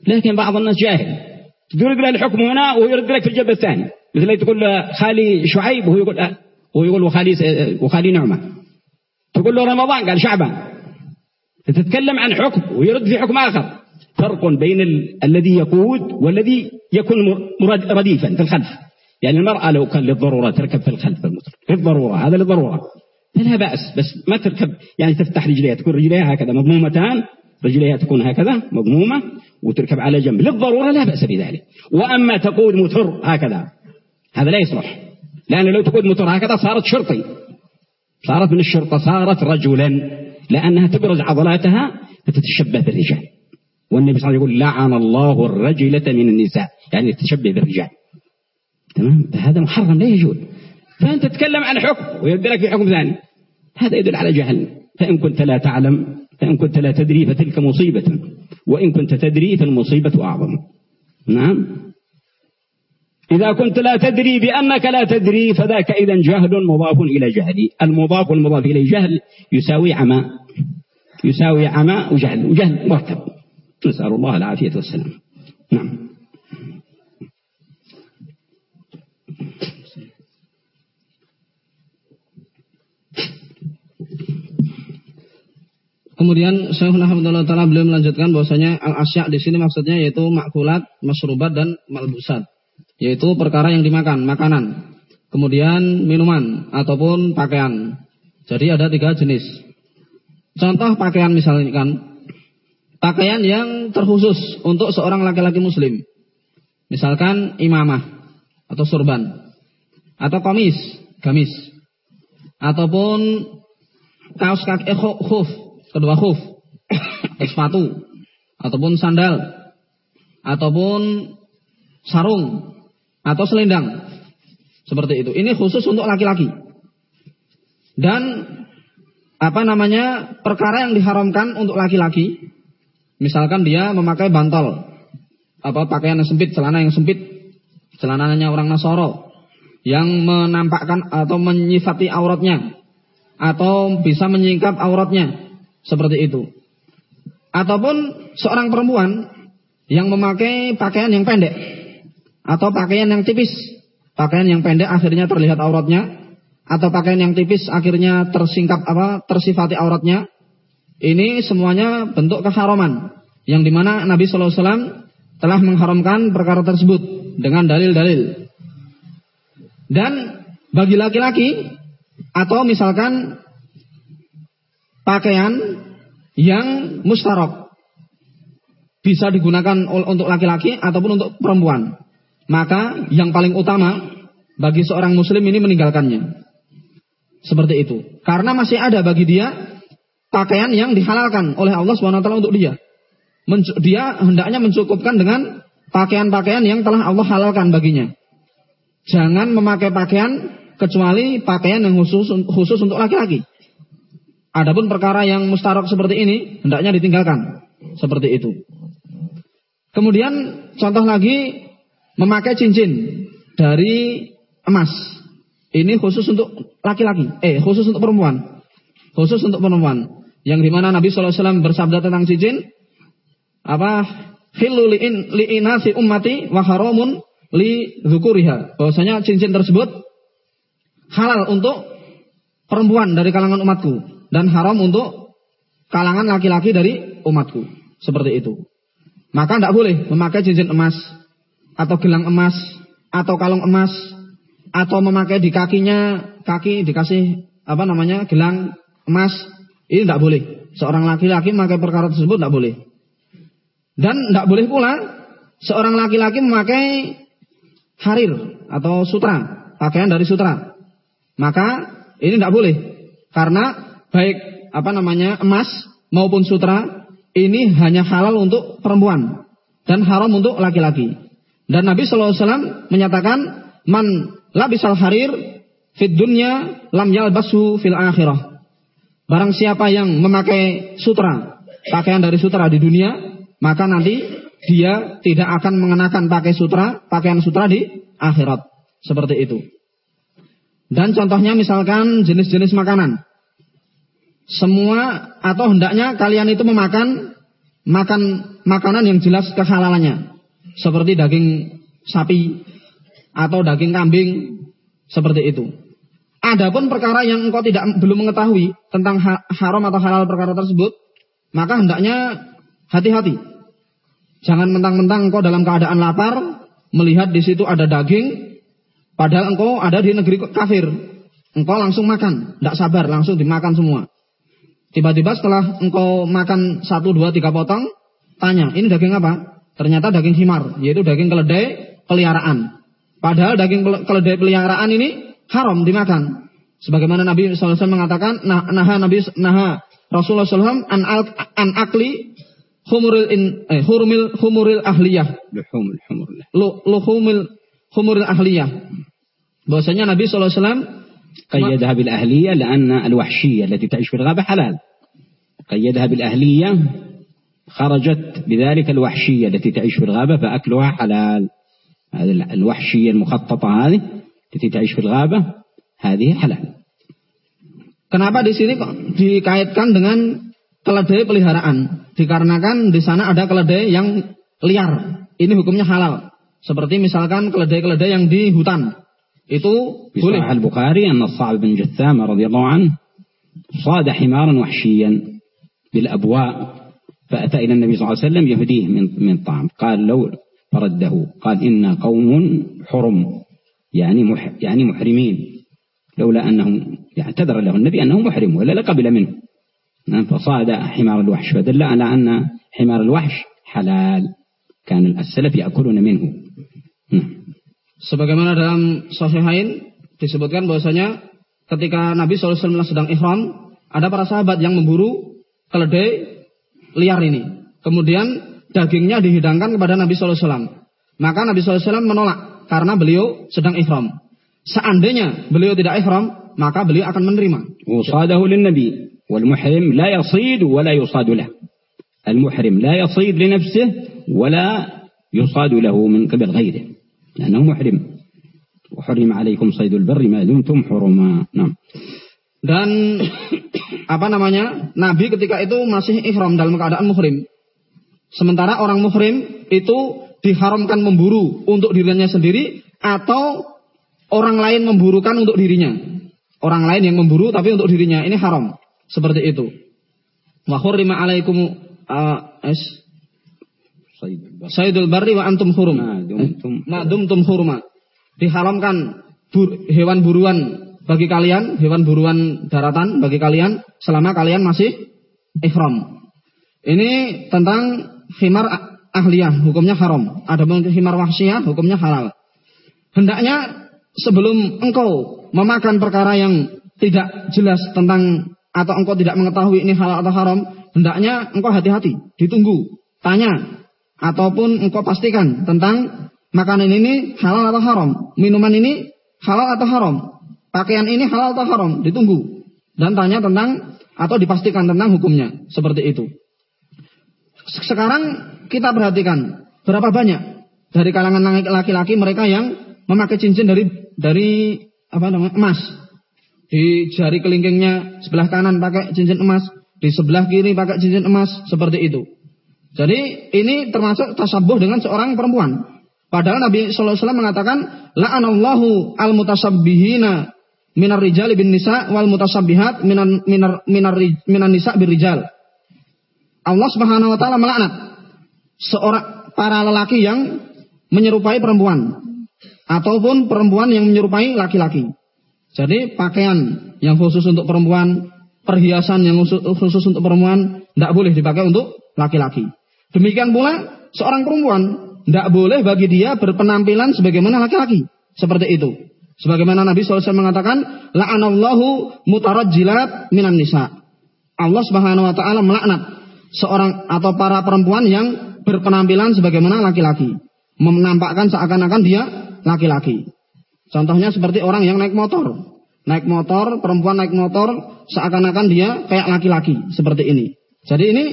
لكن بعض الناس جاهل. ترد له الحكم هنا ويرد لك في الجبل الثاني مثل تقول خالي شعيب وهو يقول وهو يقول وخالي وخالي نعمة. تقول له رمضان قال شعبان. تتكلم عن حكم ويرد في حكم آخر. فرق بين ال... الذي يقود والذي يكون مراد رديفا في الخلف. يعني المرأة لو كان للضرورة تركب في الخلف في المطر للضرورة هذا للضرورة. فلا بأس بس ما تركب. يعني تفتح رجليها تكون رجليها هكذا مضمومتان. رجليها تكون هكذا مضمومة وتركب على جنب. للضرورة لا بأس بذلك. وأما تقود موتور هكذا هذا لا يصلح. لأن لو تقود موتور هكذا صارت شرطي. صارت من الشرطة صارت رجلا. لأنها تبرز عضلاتها فتتشبه بالرجال. والنبي صلى الله عليه وسلم يقول لعن الله الرجلة من النساء. يعني تتشبه بالرجال. تمام؟ فهذا محرم لا يجوز. فأنت تتكلم عن حكم ويبدأ لك في حكم ثاني. هذا يدل على جهل. فإن كنت لا تعلم فإن كنت لا تدري فتلك مصيبة. وإن كنت تدري فالمصيبة أعظم. نعم؟ إذا كنت لا تدري بأنك لا تدري فذاك إذا جهل مضاف إلى جهل المضاف والمضاف إليه جهل يساوي عمى يساوي عمى وجهل وجهل مركب نسأل الله العافية والسلام نعم Kemudian Syekh Alhamdulillah Ta'ala beliau melanjutkan bahwasanya al-asya di sini maksudnya yaitu makhulat, masrubat dan malbusat. Yaitu perkara yang dimakan, makanan. Kemudian minuman ataupun pakaian. Jadi ada tiga jenis. Contoh pakaian misalnya kan. Pakaian yang terkhusus untuk seorang laki-laki muslim. Misalkan imamah atau surban. Atau komis, gamis. Ataupun kaos kaki eh, khuf, kedua khuf, (coughs) sepatu, ataupun sandal, ataupun sarung, atau selendang. Seperti itu. Ini khusus untuk laki-laki. Dan apa namanya perkara yang diharamkan untuk laki-laki, misalkan dia memakai bantal, apa pakaian yang sempit, celana yang sempit, celananya orang Nasoro, yang menampakkan atau menyifati auratnya, atau bisa menyingkap auratnya, seperti itu. Ataupun seorang perempuan yang memakai pakaian yang pendek atau pakaian yang tipis. Pakaian yang pendek akhirnya terlihat auratnya atau pakaian yang tipis akhirnya tersingkap apa tersifati auratnya. Ini semuanya bentuk keharaman yang di mana Nabi Alaihi Wasallam telah mengharamkan perkara tersebut dengan dalil-dalil. Dan bagi laki-laki atau misalkan pakaian yang mustarok bisa digunakan untuk laki-laki ataupun untuk perempuan. Maka yang paling utama bagi seorang muslim ini meninggalkannya. Seperti itu. Karena masih ada bagi dia pakaian yang dihalalkan oleh Allah SWT untuk dia. dia hendaknya mencukupkan dengan pakaian-pakaian yang telah Allah halalkan baginya. Jangan memakai pakaian kecuali pakaian yang khusus khusus untuk laki-laki. Adapun perkara yang mustarok seperti ini hendaknya ditinggalkan. Seperti itu. Kemudian contoh lagi memakai cincin dari emas. Ini khusus untuk laki-laki, eh khusus untuk perempuan. Khusus untuk perempuan. Yang di mana Nabi SAW bersabda tentang cincin, apa hilu li'in li'inasi ummati wa haramun li. Bahwasanya cincin tersebut halal untuk perempuan dari kalangan umatku dan haram untuk kalangan laki-laki dari umatku. Seperti itu. Maka tidak boleh memakai cincin emas atau gelang emas atau kalung emas atau memakai di kakinya kaki dikasih apa namanya gelang emas ini tidak boleh. Seorang laki-laki memakai perkara tersebut tidak boleh. Dan tidak boleh pula seorang laki-laki memakai harir atau sutra pakaian dari sutra. Maka ini tidak boleh. Karena baik apa namanya emas maupun sutra ini hanya halal untuk perempuan dan haram untuk laki-laki dan Nabi SAW menyatakan man labisal harir fid dunya lam yalbasu fil akhirah. Barang siapa yang memakai sutra, pakaian dari sutra di dunia, maka nanti dia tidak akan mengenakan pakai sutra, pakaian sutra di akhirat. Seperti itu. Dan contohnya misalkan jenis-jenis makanan. Semua atau hendaknya kalian itu memakan makan makanan yang jelas kehalalannya. Seperti daging sapi, atau daging kambing seperti itu. Adapun perkara yang engkau tidak belum mengetahui tentang haram atau halal perkara tersebut, maka hendaknya hati-hati. Jangan mentang-mentang engkau dalam keadaan lapar, melihat di situ ada daging, padahal engkau ada di negeri kafir. Engkau langsung makan, tidak sabar, langsung dimakan semua. Tiba-tiba setelah engkau makan satu, dua, tiga potong, tanya, ini daging apa? Ternyata daging himar, yaitu daging keledai peliharaan. Padahal daging keledai peliharaan ini haram dimakan. Sebagaimana Nabi SAW mengatakan, nah, nah Nabi nah Rasulullah SAW an, an akli humuril in, eh, humuril humuril ahliyah. Luhumil humuril. Luhumil humuril ahliyah. Bahwasanya Nabi SAW قيدها بالأهلية لأن الوحشية التي تعيش في الغابة حلال قيدها بالأهلية خرجت بذلك الوحشية التي تعيش في الغابة فأكلها حلال هذه الوحشية المخططة هذه التي تعيش في الغابة هذه halal. Kenapa di sini kok dikaitkan dengan keledai peliharaan? Dikarenakan di sana ada keledai yang liar. Ini hukumnya halal. Seperti misalkan keledai-keledai yang di hutan. Itu boleh. al-Bukhari أن الصعب بن جثامة رضي الله عنه صاد حمارا وحشيا بالأبواء فأتى إلى النبي صلى الله عليه وسلم يهديه من من طعام. قال لو فرده. قال إن قوم حرم يعني مح يعني محرمين. لولا أنهم اعتذر له النبي أنه محرم ولا لقبل منه. نعم فصاد حمار الوحش فدل على أن حمار الوحش حلال. كان السلف يأكلون منه. Sebagaimana dalam Sahihain disebutkan bahwasanya ketika Nabi SAW sedang ihram, ada para sahabat yang memburu keledai liar ini. Kemudian dagingnya dihidangkan kepada Nabi SAW. Maka Nabi SAW menolak karena beliau sedang ihram. Seandainya beliau tidak ihram, maka beliau akan menerima. Usadahu lin Nabi wal muhrim la yasid wa la yusad lah. Al muhrim la yasid li nafsihi wa la yusad lahu min qibal ghairihi. لأنه محرم وحرم عليكم صيد البر ما دمتم حرما نعم dan (coughs) apa namanya Nabi ketika itu masih ihram dalam keadaan muhrim Sementara orang muhrim itu diharamkan memburu untuk dirinya sendiri atau orang lain memburukan untuk dirinya. Orang lain yang memburu tapi untuk dirinya ini haram. Seperti itu. Wa hurrima alaikum uh, es Sayyidul barri wa antum hurum. Ma dumtum hurma. Diharamkan bur, hewan buruan bagi kalian, hewan buruan daratan bagi kalian selama kalian masih ihram. Ini tentang khimar ahliyah, hukumnya haram. Ada khimar wahsiyah, hukumnya halal. Hendaknya sebelum engkau memakan perkara yang tidak jelas tentang atau engkau tidak mengetahui ini halal atau haram, hendaknya engkau hati-hati, ditunggu, tanya, ataupun engkau pastikan tentang makanan ini halal atau haram, minuman ini halal atau haram, pakaian ini halal atau haram, ditunggu dan tanya tentang atau dipastikan tentang hukumnya seperti itu. Sekarang kita perhatikan berapa banyak dari kalangan laki-laki mereka yang memakai cincin dari dari apa namanya emas di jari kelingkingnya sebelah kanan pakai cincin emas, di sebelah kiri pakai cincin emas, seperti itu. Jadi ini termasuk tasabuh dengan seorang perempuan. Padahal Nabi Sallallahu Alaihi Wasallam mengatakan, la'anallahu al mutasabbihina minar rijal bin nisa wal mutasabbihat minan minar minar minan nisa bir rijal. Allah Subhanahu wa taala melaknat seorang para lelaki yang menyerupai perempuan ataupun perempuan yang menyerupai laki-laki. Jadi pakaian yang khusus untuk perempuan, perhiasan yang khusus untuk perempuan, tidak boleh dipakai untuk laki-laki. Demikian pula seorang perempuan tidak boleh bagi dia berpenampilan sebagaimana laki-laki. Seperti itu. Sebagaimana Nabi SAW mengatakan, la'anallahu mutarajjilat minan nisa. Allah Subhanahu wa taala melaknat seorang atau para perempuan yang berpenampilan sebagaimana laki-laki, menampakkan seakan-akan dia laki-laki. Contohnya seperti orang yang naik motor. Naik motor, perempuan naik motor, seakan-akan dia kayak laki-laki. Seperti ini. Jadi ini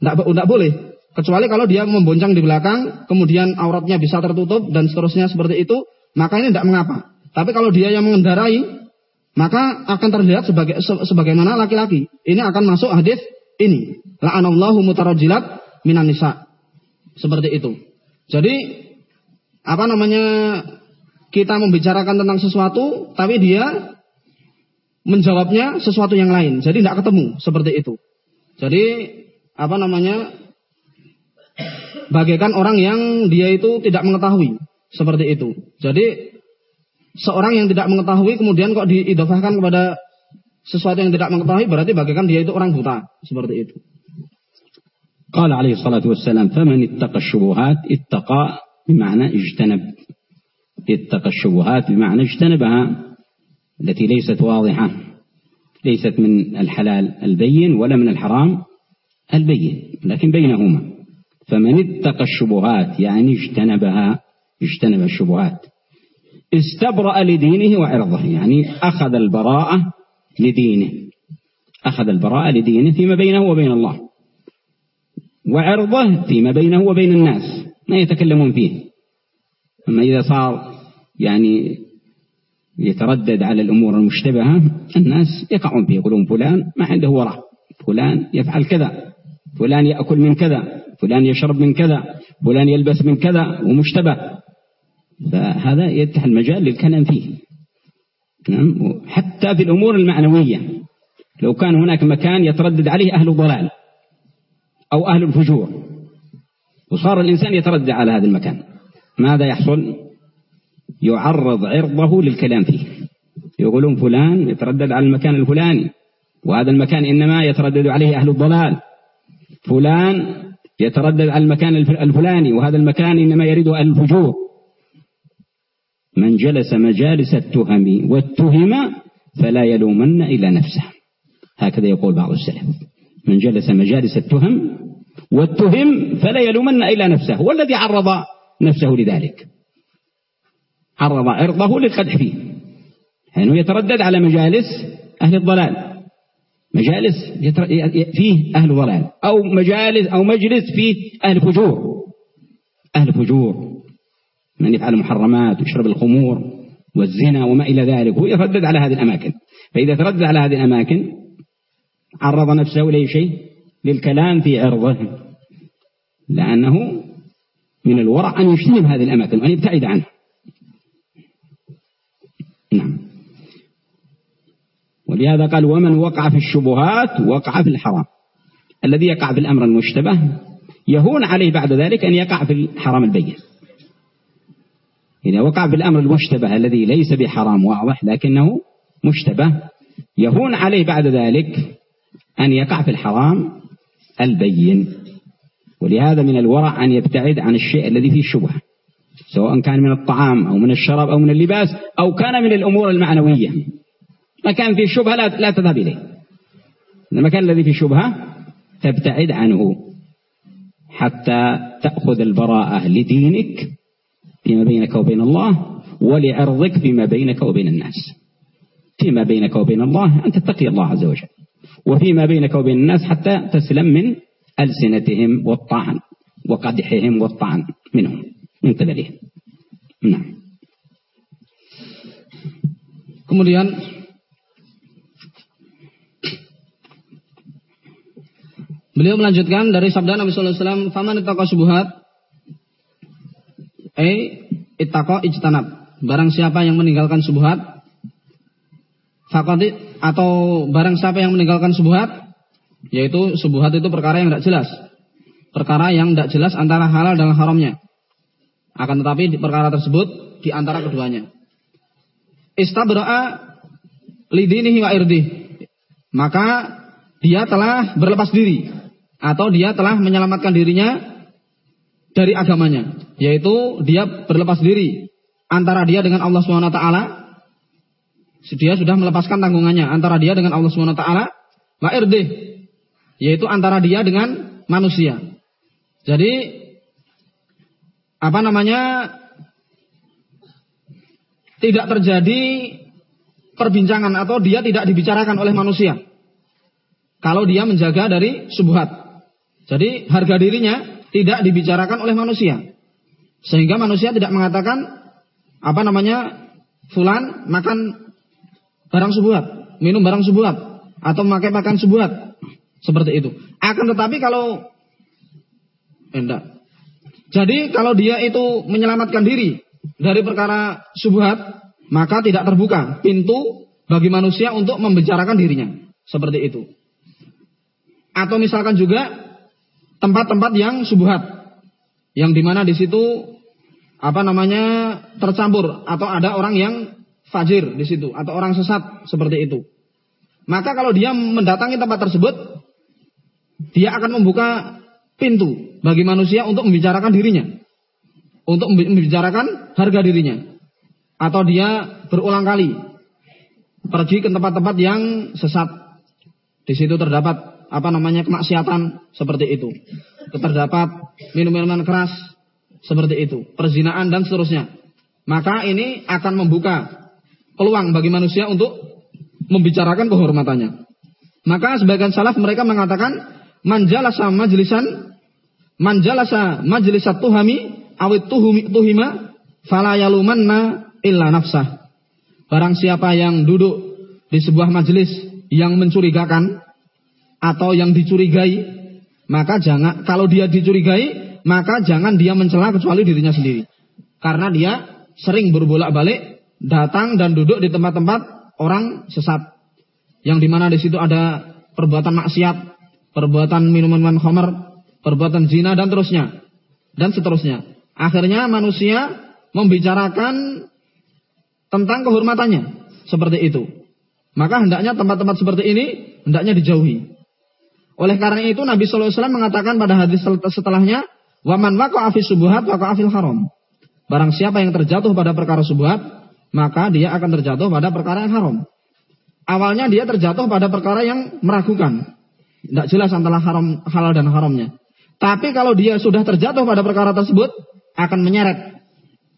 tidak boleh. Kecuali kalau dia memboncang di belakang, kemudian auratnya bisa tertutup, dan seterusnya seperti itu, maka ini tidak mengapa. Tapi kalau dia yang mengendarai, maka akan terlihat sebagai sebagaimana laki-laki. Ini akan masuk hadis ini. La'anallahu mutarajilat minan nisa. Seperti itu. Jadi apa namanya kita membicarakan tentang sesuatu, tapi dia menjawabnya sesuatu yang lain. Jadi tidak ketemu seperti itu. Jadi apa namanya? Bagaikan orang yang dia itu tidak mengetahui seperti itu. Jadi seorang yang tidak mengetahui kemudian kok diidofahkan kepada sesuatu yang tidak mengetahui berarti bagaikan dia itu orang buta. Seperti itu. قال عليه الصلاة والسلام فمن اتقى الشبهات اتقى بمعنى اجتنب اتقى الشبهات بمعنى اجتنبها التي ليست واضحة ليست من الحلال البين ولا من الحرام البين لكن بينهما فمن اتقى الشبهات يعني اجتنبها اجتنب الشبهات استبرأ لدينه وعرضه يعني أخذ البراءة لدينه. أخذ البراءة لدينه فيما بينه وبين الله. وعرضه فيما بينه وبين الناس ما يتكلمون فيه. أما إذا صار يعني يتردد على الأمور المشتبهة الناس يقعون فيه يقولون فلان ما عنده ورع فلان يفعل كذا فلان يأكل من كذا فلان يشرب من كذا فلان يلبس من كذا ومشتبه. فهذا يفتح المجال للكلام فيه. نعم؟ حتى في الأمور المعنوية. لو كان هناك مكان يتردد عليه أهل الضلال أو أهل الفجور. وصار الإنسان يتردد على هذا المكان. ماذا يحصل؟ يعرض عرضه للكلام فيه. يقولون فلان يتردد على المكان الفلاني وهذا المكان إنما يتردد عليه أهل الضلال. فلان يتردد على المكان الفلاني وهذا المكان إنما يريد الفجور. من جلس مجالس التهم واتهم فلا يلومن إلا نفسه. هكذا يقول بعض السلف. من جلس مجالس التهم واتهم فلا يلومن إلا نفسه. هو الذي عرض نفسه لذلك. عرض عرضه للقدح فيه. لأنه يتردد على مجالس أهل الضلال. مجالس فيه أهل ضلال أو مجالس أو مجلس فيه أهل فجور أهل فجور من يفعل محرمات ويشرب الخمور والزنا وما إلى ذلك هو يتردد على هذه الأماكن. فإذا تردد على هذه الأماكن عرض نفسه لأي شيء للكلام في عرضه لأنه من الورع أن يجتنب هذه الأماكن وأن يبتعد عنها. نعم. ولهذا قال ومن وقع في الشبهات وقع في الحرام. الذي يقع في الأمر المشتبه يهون عليه بعد ذلك أن يقع في الحرام البين. إذا وقع بالأمر المشتبه الذي ليس بحرام واضح لكنه مشتبه يهون عليه بعد ذلك أن يقع في الحرام البين. ولهذا من الورع أن يبتعد عن الشيء الذي فيه شبهة سواء كان من الطعام أو من الشراب أو من اللباس أو كان من الأمور المعنوية. ما كان فيه شبهة لا, لا تذهب إليه. المكان الذي فيه شبهة تبتعد عنه حتى تأخذ البراءة لدينك فيما بينك وبين الله ولعرضك فيما بينك وبين الناس. فيما بينك وبين الله أن تتقي الله عز وجل. وفيما بينك وبين الناس حتى تسلم من ألسنتهم والطعن وقدحهم والطعن منهم. من قبلهم نعم. Kemudian beliau melanjutkan dari sabda Nabi sallallahu alaihi wasallam, "Faman ittaqa syubhat" Eh, ittaqa ijtanab. Barang siapa yang meninggalkan syubhat, faqad atau barang siapa yang meninggalkan subhat yaitu subhat itu perkara yang tidak jelas. Perkara yang tidak jelas antara halal dan haramnya. Akan tetapi perkara tersebut di antara keduanya. Istabra'a lidinihi wa irdi. Maka dia telah berlepas diri. Atau dia telah menyelamatkan dirinya dari agamanya yaitu dia berlepas diri antara dia dengan Allah Subhanahu wa taala dia sudah melepaskan tanggungannya antara dia dengan Allah Subhanahu wa taala wa irdih yaitu antara dia dengan manusia. Jadi apa namanya tidak terjadi perbincangan atau dia tidak dibicarakan oleh manusia. Kalau dia menjaga dari subuhat. Jadi harga dirinya tidak dibicarakan oleh manusia. Sehingga manusia tidak mengatakan apa namanya fulan makan barang subuhat, minum barang subuhat, atau memakai makan subuhat. Seperti itu. Akan tetapi kalau enggak. Jadi kalau dia itu menyelamatkan diri dari perkara subuhat, maka tidak terbuka pintu bagi manusia untuk membicarakan dirinya. Seperti itu. Atau misalkan juga tempat-tempat yang subuhat. Yang di mana di situ apa namanya tercampur atau ada orang yang fajir di situ atau orang sesat seperti itu. Maka kalau dia mendatangi tempat tersebut, dia akan membuka pintu bagi manusia untuk membicarakan dirinya. Untuk membicarakan harga dirinya. Atau dia berulang kali pergi ke tempat-tempat yang sesat. Di situ terdapat apa namanya kemaksiatan seperti itu. Terdapat minum-minuman keras seperti itu, perzinaan dan seterusnya. Maka ini akan membuka peluang bagi manusia untuk membicarakan kehormatannya. Maka sebagian salaf mereka mengatakan manjalasa majlisan manjalasa majlisat tuhami awit tuhumi tuhima fala yalumanna illa nafsah. Barang siapa yang duduk di sebuah majelis yang mencurigakan atau yang dicurigai, maka jangan kalau dia dicurigai, maka jangan dia mencela kecuali dirinya sendiri. Karena dia sering berbolak-balik datang dan duduk di tempat-tempat orang sesat. Yang di mana di situ ada perbuatan maksiat, perbuatan minuman-minuman khamar, perbuatan zina dan terusnya. Dan seterusnya. Akhirnya manusia membicarakan tentang kehormatannya. Seperti itu. Maka hendaknya tempat-tempat seperti ini hendaknya dijauhi. Oleh karena itu Nabi SAW mengatakan pada hadis setelahnya, Waman waqa'a fi subuhat waqa'a fil haram. Barang siapa yang terjatuh pada perkara subuhat, maka dia akan terjatuh pada perkara yang haram. Awalnya dia terjatuh pada perkara yang meragukan. Tidak jelas antara haram, halal dan haramnya. Tapi kalau dia sudah terjatuh pada perkara tersebut, akan menyeret.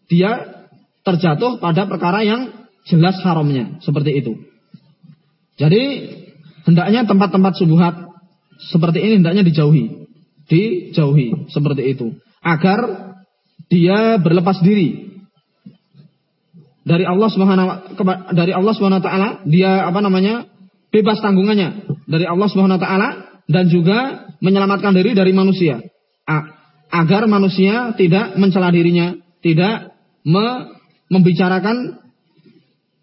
Dia terjatuh pada perkara yang jelas haramnya. Seperti itu. Jadi, hendaknya tempat-tempat subuhat seperti ini hendaknya dijauhi. Dijauhi. Seperti itu. Agar dia berlepas diri dari Allah Subhanahu dari Allah Subhanahu taala, dia apa namanya? bebas tanggungannya dari Allah Subhanahu taala dan juga menyelamatkan diri dari manusia. Agar manusia tidak mencela dirinya, tidak me membicarakan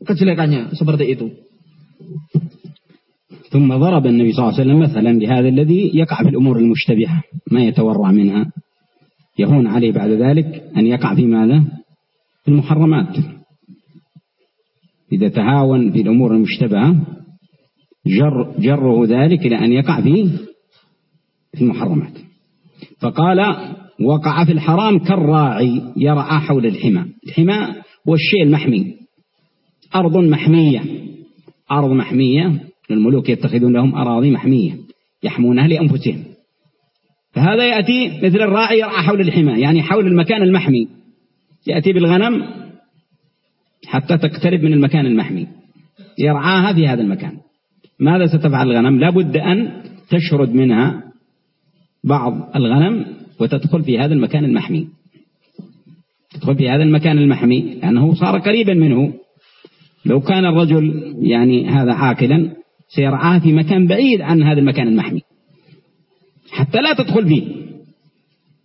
kejelekannya seperti itu. ثم ضرب النبي صلى الله عليه وسلم مثلا بهذا الذي يقع في الأمور المشتبهة ما يتورع منها. يهون عليه بعد ذلك أن يقع في ماذا؟ في المحرمات. إذا تهاون في الأمور المشتبهة جر جره ذلك إلى أن يقع في في المحرمات. فقال وقع في الحرام كالراعي يرعى حول الحمى. الحمى هو الشيء المحمي. أرض محمية. أرض محمية الملوك يتخذون لهم أراضي محمية يحمونها لأنفسهم. فهذا يأتي مثل الراعي يرعى حول الحمى يعني حول المكان المحمي. يأتي بالغنم حتى تقترب من المكان المحمي. يرعاها في هذا المكان. ماذا ستفعل الغنم؟ لابد أن تشرد منها بعض الغنم وتدخل في هذا المكان المحمي. تدخل في هذا المكان المحمي لأنه صار قريبا منه. لو كان الرجل يعني هذا عاقلا سيرعاه في مكان بعيد عن هذا المكان المحمي. حتى لا تدخل فيه.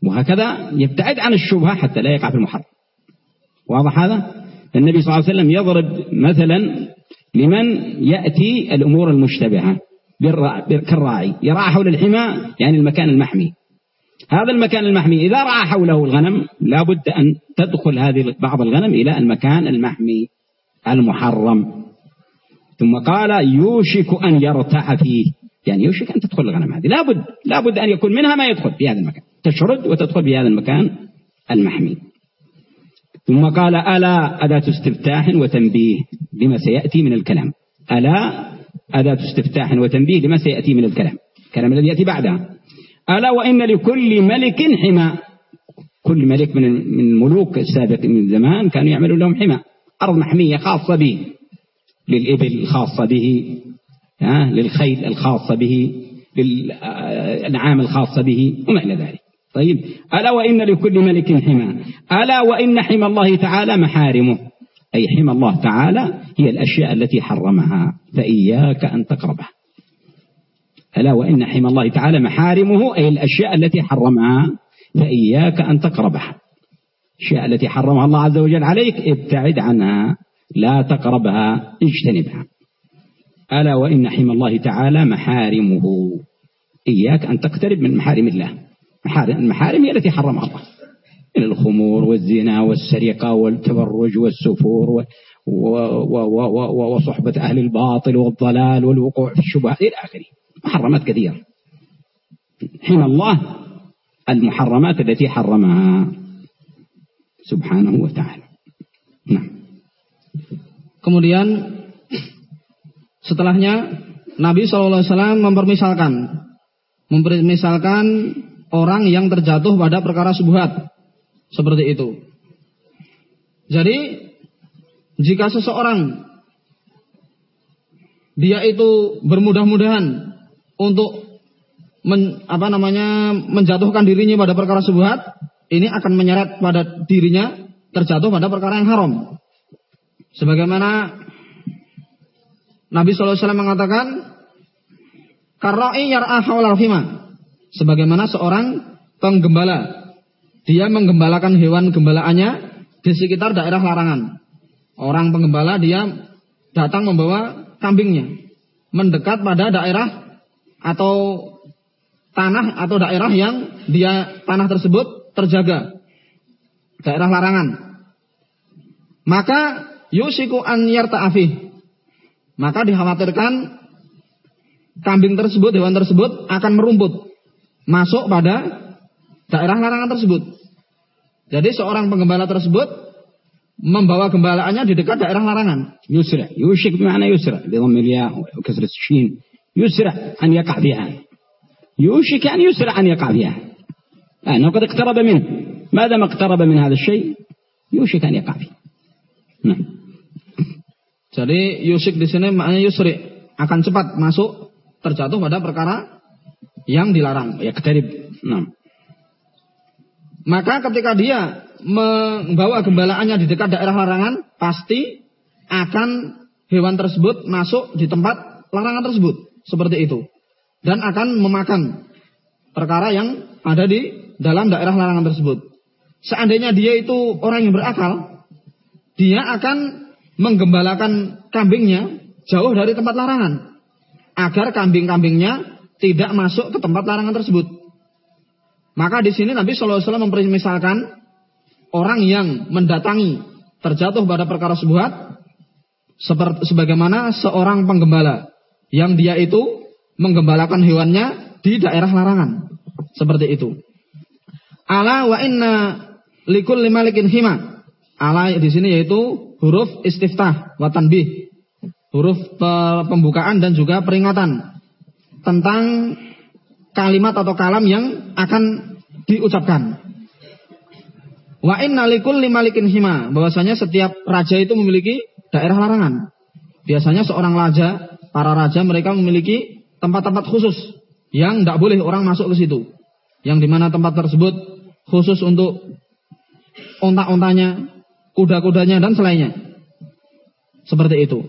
وهكذا يبتعد عن الشبهة حتى لا يقع في المحرم. واضح هذا؟ النبي صلى الله عليه وسلم يضرب مثلا لمن يأتي الأمور المشتبهة كالراعي. يرعى حول الحمى يعني المكان المحمي. هذا المكان المحمي إذا رعى حوله الغنم لا بد أن تدخل هذه بعض الغنم إلى المكان المحمي المحرم. ثم قال يوشك أن يرتع فيه. يعني يوشك أن تدخل الغنم هذه. لابد لابد أن يكون منها ما يدخل في هذا المكان. تشرد وتدخل في هذا المكان المحمي. ثم قال ألا أداة استفتاح وتنبيه لما سيأتي من الكلام. ألا أداة استفتاح وتنبيه لما سيأتي من الكلام. الكلام الذي يأتي بعدها. ألا وإن لكل ملك حمى. كل ملك من الملوك السابق من زمان كانوا يعملون لهم حمى. أرض محمية خاصة به. للإبل الخاصة به للخيل الخاصة به للأنعام الخاصة به وما إلى ذلك. طيب ألا وإن لكل ملك حمى ألا وإن حمى الله تعالى محارمه؟ أي حمى الله تعالى هي الأشياء التي حرمها فإياك أن تقربها. ألا وإن حمى الله تعالى محارمه أي الأشياء التي حرمها فإياك أن تقربها. الأشياء التي حرمها الله عز وجل عليك ابتعد عنها. لا تقربها اجتنبها. ألا وإن حمى الله تعالى محارمه. إياك أن تقترب من محارم الله. المحارم هي التي حرمها الله. من الخمور والزنا والسرقة والتبرج والسفور وصحبة أهل الباطل والضلال والوقوع في الشبهات إلى آخره. محرمات كثيرة. حين الله المحرمات التي حرمها. سبحانه وتعالى. نعم. Kemudian setelahnya Nabi SAW mempermisalkan mempermisalkan orang yang terjatuh pada perkara subhat seperti itu. Jadi jika seseorang dia itu bermudah-mudahan untuk men, apa namanya menjatuhkan dirinya pada perkara subhat, ini akan menyeret pada dirinya terjatuh pada perkara yang haram. Sebagaimana Nabi SAW mengatakan, Karra'i yar'a hawlal Sebagaimana seorang penggembala. Dia menggembalakan hewan gembalaannya di sekitar daerah larangan. Orang penggembala dia datang membawa kambingnya. Mendekat pada daerah atau tanah atau daerah yang dia tanah tersebut terjaga. Daerah larangan. Maka yusiku an yarta'afih. Maka dikhawatirkan kambing tersebut, hewan tersebut akan merumput masuk pada daerah larangan tersebut. Jadi seorang penggembala tersebut membawa gembalaannya di dekat daerah larangan. Yusra, yushik bimana yusra, بضم الياء وكسر الشين يسرع أن يقع فيها يوشك أن يسرع أن يقع فيها لأنه قد اقترب منه ما دام اقترب من هذا الشيء يوشك أن يقع فيه nah. (laughs) Jadi yusik di sini maknanya yusri akan cepat masuk terjatuh pada perkara yang dilarang. Ya ketarib. Nah. Maka ketika dia membawa gembalaannya di dekat daerah larangan, pasti akan hewan tersebut masuk di tempat larangan tersebut. Seperti itu. Dan akan memakan perkara yang ada di dalam daerah larangan tersebut. Seandainya dia itu orang yang berakal, dia akan menggembalakan kambingnya jauh dari tempat larangan. Agar kambing-kambingnya tidak masuk ke tempat larangan tersebut. Maka di sini Nabi Shallallahu Alaihi Wasallam mempermisalkan orang yang mendatangi terjatuh pada perkara subhat seperti sebagaimana seorang penggembala yang dia itu menggembalakan hewannya di daerah larangan. Seperti itu. Ala wa inna likul limalikin hima. Ala di sini yaitu huruf istiftah wa tanbih. Huruf pembukaan dan juga peringatan tentang kalimat atau kalam yang akan diucapkan. Wa inna likul limalikin hima. Bahwasanya setiap raja itu memiliki daerah larangan. Biasanya seorang raja, para raja mereka memiliki tempat-tempat khusus yang tidak boleh orang masuk ke situ. Yang di mana tempat tersebut khusus untuk ontak-ontanya, kuda-kudanya dan selainnya. Seperti itu.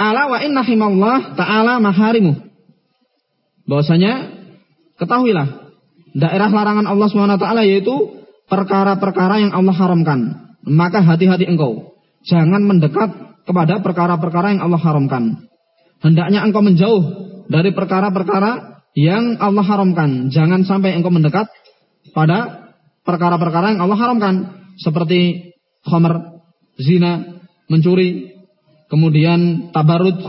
Ala wa inna himallah ta'ala maharimu. Bahwasanya ketahuilah daerah larangan Allah SWT yaitu perkara-perkara yang Allah haramkan. Maka hati-hati engkau. Jangan mendekat kepada perkara-perkara yang Allah haramkan. Hendaknya engkau menjauh dari perkara-perkara yang Allah haramkan. Jangan sampai engkau mendekat pada perkara-perkara yang Allah haramkan. Seperti khamar, zina, mencuri, kemudian tabarut.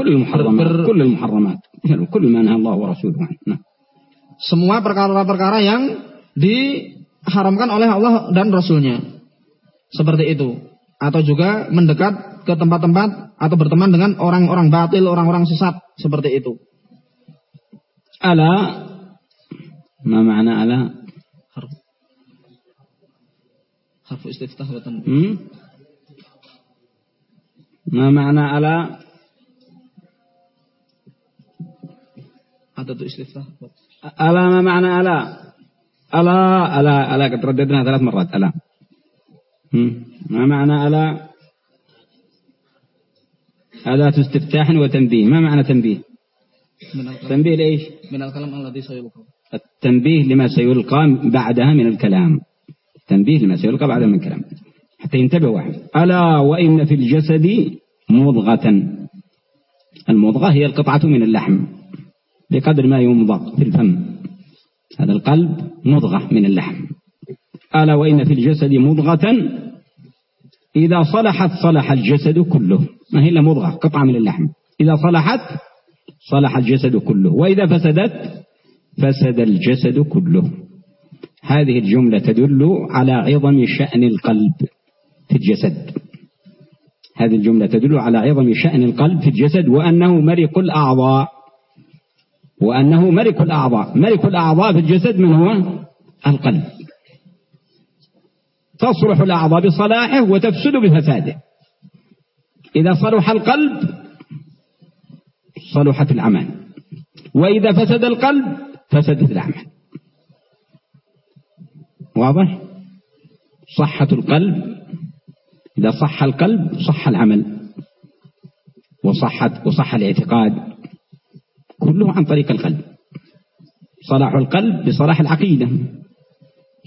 Kulul muharramat. Allah wa. Nah. Semua perkara-perkara yang diharamkan oleh Allah dan Rasulnya. Seperti itu. Atau juga mendekat ke tempat-tempat atau berteman dengan orang-orang batil, orang-orang sesat seperti itu. Ala ma ma'na ala? حرف استفتاح ما معنى على عدد استفتاح ألا ما معنى ألا؟ ألا على على قد رددنا ثلاث مرات ألا. ما معنى ألا؟ أداة استفتاح وتنبيه. ما معنى تنبيه؟ تنبيه لإيش؟ من الكلام الذي سيلقى. التنبيه لما سيلقى بعدها من الكلام. التنبيه لما سيلقى بعدها من الكلام حتى ينتبه واحد. ألا وإن في الجسد مضغة. المضغة هي القطعة من اللحم. بقدر ما يمضغ في الفم. هذا القلب مضغة من اللحم. ألا وإن في الجسد مضغة. إذا صلحت صلح الجسد كله. ما هي إلا مضغة؟ قطعة من اللحم. إذا صلحت صلح الجسد كله. وإذا فسدت فسد الجسد كله. هذه الجملة تدل على عظم شأن القلب في الجسد. هذه الجملة تدل على عظم شأن القلب في الجسد وأنه ملك الأعضاء. وأنه ملك الأعضاء. ملك الأعضاء في الجسد من هو؟ القلب. تصلح الأعضاء بصلاحه وتفسد بفساده. إذا صلح القلب صلحت الأعمال. وإذا فسد القلب فسدت الأعمال. واضح؟ صحة القلب. إذا صح القلب صح العمل. وصحت وصح الاعتقاد. كله عن طريق القلب. صلاح القلب بصلاح العقيدة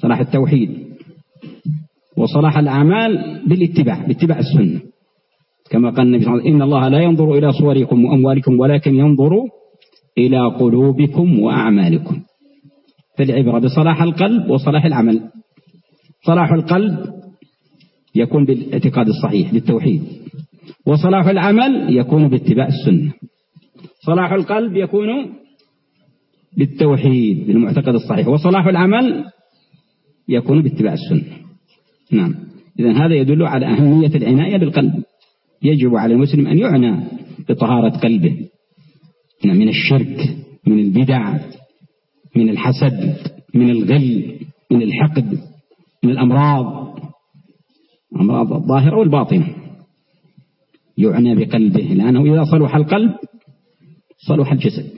صلاح التوحيد. وصلاح الأعمال بالاتباع باتباع السنة. كما قال النبي صلى الله عليه وسلم إن الله لا ينظر إلى صوركم وأموالكم ولكن ينظر إلى قلوبكم وأعمالكم. فالعبرة بصلاح القلب وصلاح العمل. صلاح القلب يكون بالاعتقاد الصحيح بالتوحيد. وصلاح العمل يكون باتباع السنة. صلاح القلب يكون بالتوحيد بالمعتقد الصحيح. وصلاح العمل يكون باتباع السنة. نعم. إذا هذا يدل على أهمية العناية بالقلب. يجب على المسلم أن يعنى بطهارة قلبه. من الشرك من البدع. من الحسد من الغل من الحقد من الأمراض. أمراض الظاهرة والباطنة. يعنى بقلبه. لأنه إذا صلح القلب صلح الجسد.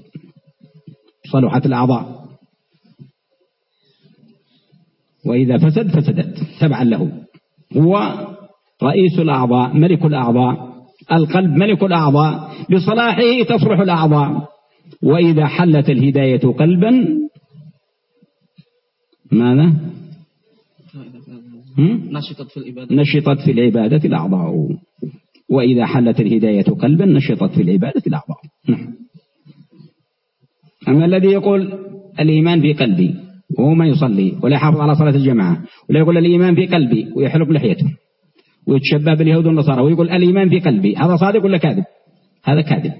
صلحت الأعضاء. وإذا فسد فسدت. تبعا له. هو رئيس الأعضاء ملك الأعضاء. القلب ملك الأعضاء. بصلاحه تصلح الأعضاء. وإذا حلت الهداية قلبا ماذا؟ نشطت في العبادة. نشطت في العبادة الأعضاء. وإذا حلت الهداية قلبا نشطت في العبادة الأعضاء. نعم. أما الذي يقول الإيمان في قلبي وهو ما يصلي ولا يحافظ على صلاة الجماعة ولا يقول الإيمان في قلبي ويحلق لحيته ويتشبه باليهود والنصارى ويقول الإيمان في قلبي هذا صادق ولا كاذب؟ هذا كاذب.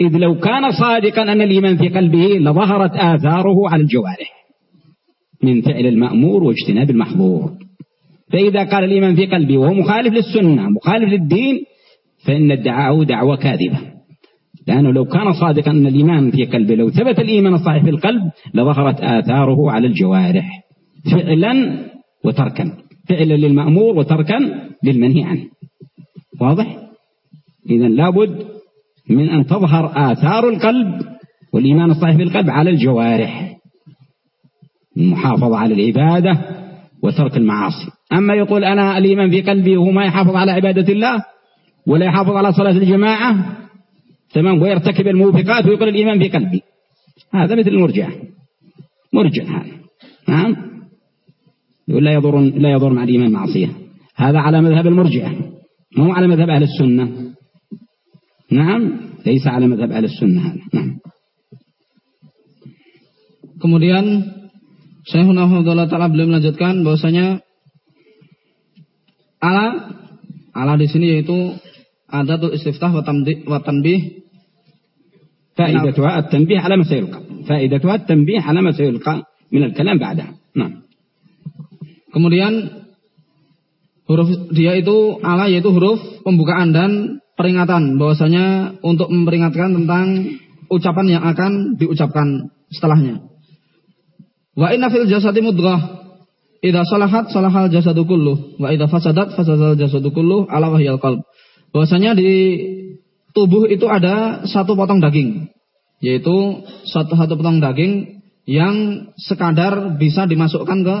إذ لو كان صادقا أن الإيمان في قلبه لظهرت آثاره على الجوارح من فعل المأمور واجتناب المحظور. فإذا قال الإيمان في قلبي وهو مخالف للسنة مخالف للدين فإن ادعاءه دعوة كاذبة. لأنه لو كان صادقا أن الإيمان في قلبه لو ثبت الإيمان الصحيح في القلب لظهرت آثاره على الجوارح. فعلا وتركا. فعلا للمأمور وتركا للمنهي عنه. واضح؟ إذا لابد من أن تظهر آثار القلب والإيمان الصحيح في القلب على الجوارح. المحافظة على العبادة وترك المعاصي. أما يقول أنا الإيمان في قلبي وهو ما يحافظ على عبادة الله ولا يحافظ على صلاة الجماعة تمام ويرتكب الموبقات ويقول الإيمان في قلبي. هذا مثل المرجع. مرجع هذا. نعم. يقول لا يضر لا يضر مع الإيمان معصية. هذا على مذهب المرجع مو على مذهب أهل السنة. نعم ليس على مذهب أهل السنة هذا نعم Kemudian Syekhuna Alhamdulillah Ta'ala beliau melanjutkan bahwasanya ala ala di sini yaitu ada tuh istiftah wa tanbih فائدتها التنبيه على ما سيلقى فائدتها التنبيه على ما سيلقى من الكلام بعدها نعم kemudian huruf dia itu ala yaitu huruf pembukaan dan peringatan bahwasanya untuk memperingatkan tentang ucapan yang akan diucapkan setelahnya Wa inna fil jasadi mudghah. Idza salahat salahal jasadu kullu wa idza fasadat fasadal jasadu kullu ala wahyal qalb. Bahwasanya di tubuh itu ada satu potong daging, yaitu satu satu potong daging yang sekadar bisa dimasukkan ke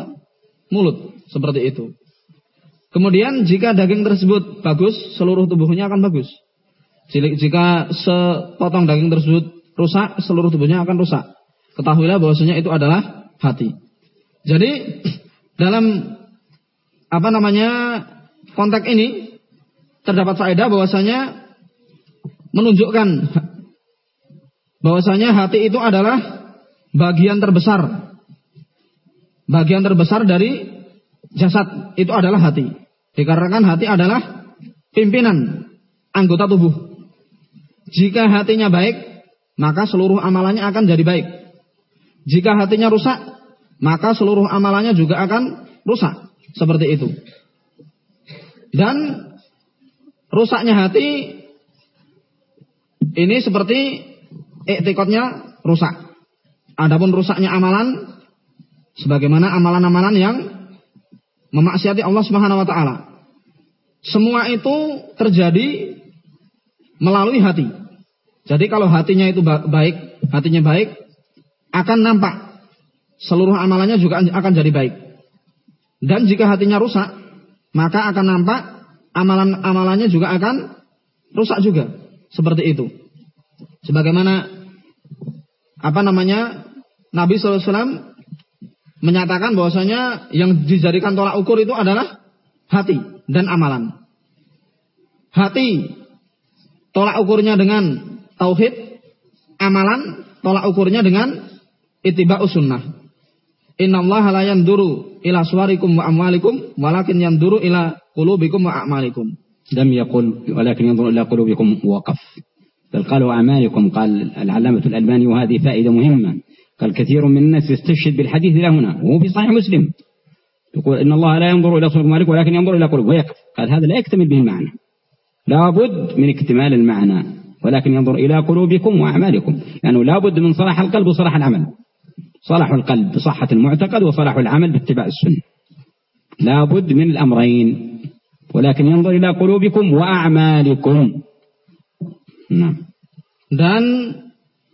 mulut seperti itu. Kemudian jika daging tersebut bagus, seluruh tubuhnya akan bagus. Jika sepotong daging tersebut rusak, seluruh tubuhnya akan rusak. Ketahuilah bahwasanya itu adalah hati. Jadi (clears throat) dalam apa namanya konteks ini terdapat faedah bahwasanya menunjukkan bahwasanya hati itu adalah bagian terbesar bagian terbesar dari jasad itu adalah hati. Dikarenakan hati adalah pimpinan anggota tubuh. Jika hatinya baik, maka seluruh amalannya akan jadi baik. Jika hatinya rusak, maka seluruh amalannya juga akan rusak. Seperti itu. Dan rusaknya hati ini seperti etikotnya rusak. Adapun rusaknya amalan sebagaimana amalan-amalan yang memaksiati Allah Subhanahu wa taala. Semua itu terjadi melalui hati. Jadi kalau hatinya itu baik, hatinya baik, akan nampak seluruh amalannya juga akan jadi baik. Dan jika hatinya rusak, maka akan nampak amalan-amalannya juga akan rusak juga. Seperti itu. Sebagaimana apa namanya Nabi SAW menyatakan bahwasanya yang dijadikan tolak ukur itu adalah hati dan amalan. Hati tolak ukurnya dengan tauhid, amalan tolak ukurnya dengan ittiba'us sunnah. Inna Allah la yanduru ila suwarikum wa amwalikum walakin yanduru ila qulubikum wa a'malikum. لم يقل ولكن ينظر إلى قلوبكم وقف بل قالوا أعمالكم قال العلامة الألباني وهذه فائدة مهمة قال كثير من الناس يستشهد بالحديث لا هنا وهو في صحيح مسلم. يقول إن الله لا ينظر إلى صوركم ولكن ينظر إلى قلوبكم ويكف قال هذا لا يكتمل به المعنى. لابد من اكتمال المعنى ولكن ينظر إلى قلوبكم وأعمالكم. لأنه لابد من صلاح القلب وصلاح العمل. صلاح القلب بصحة المعتقد وصلاح العمل باتباع السنة. لا بد من الأمرين ولكن ينظر إلى قلوبكم وأعمالكم. نعم. Dan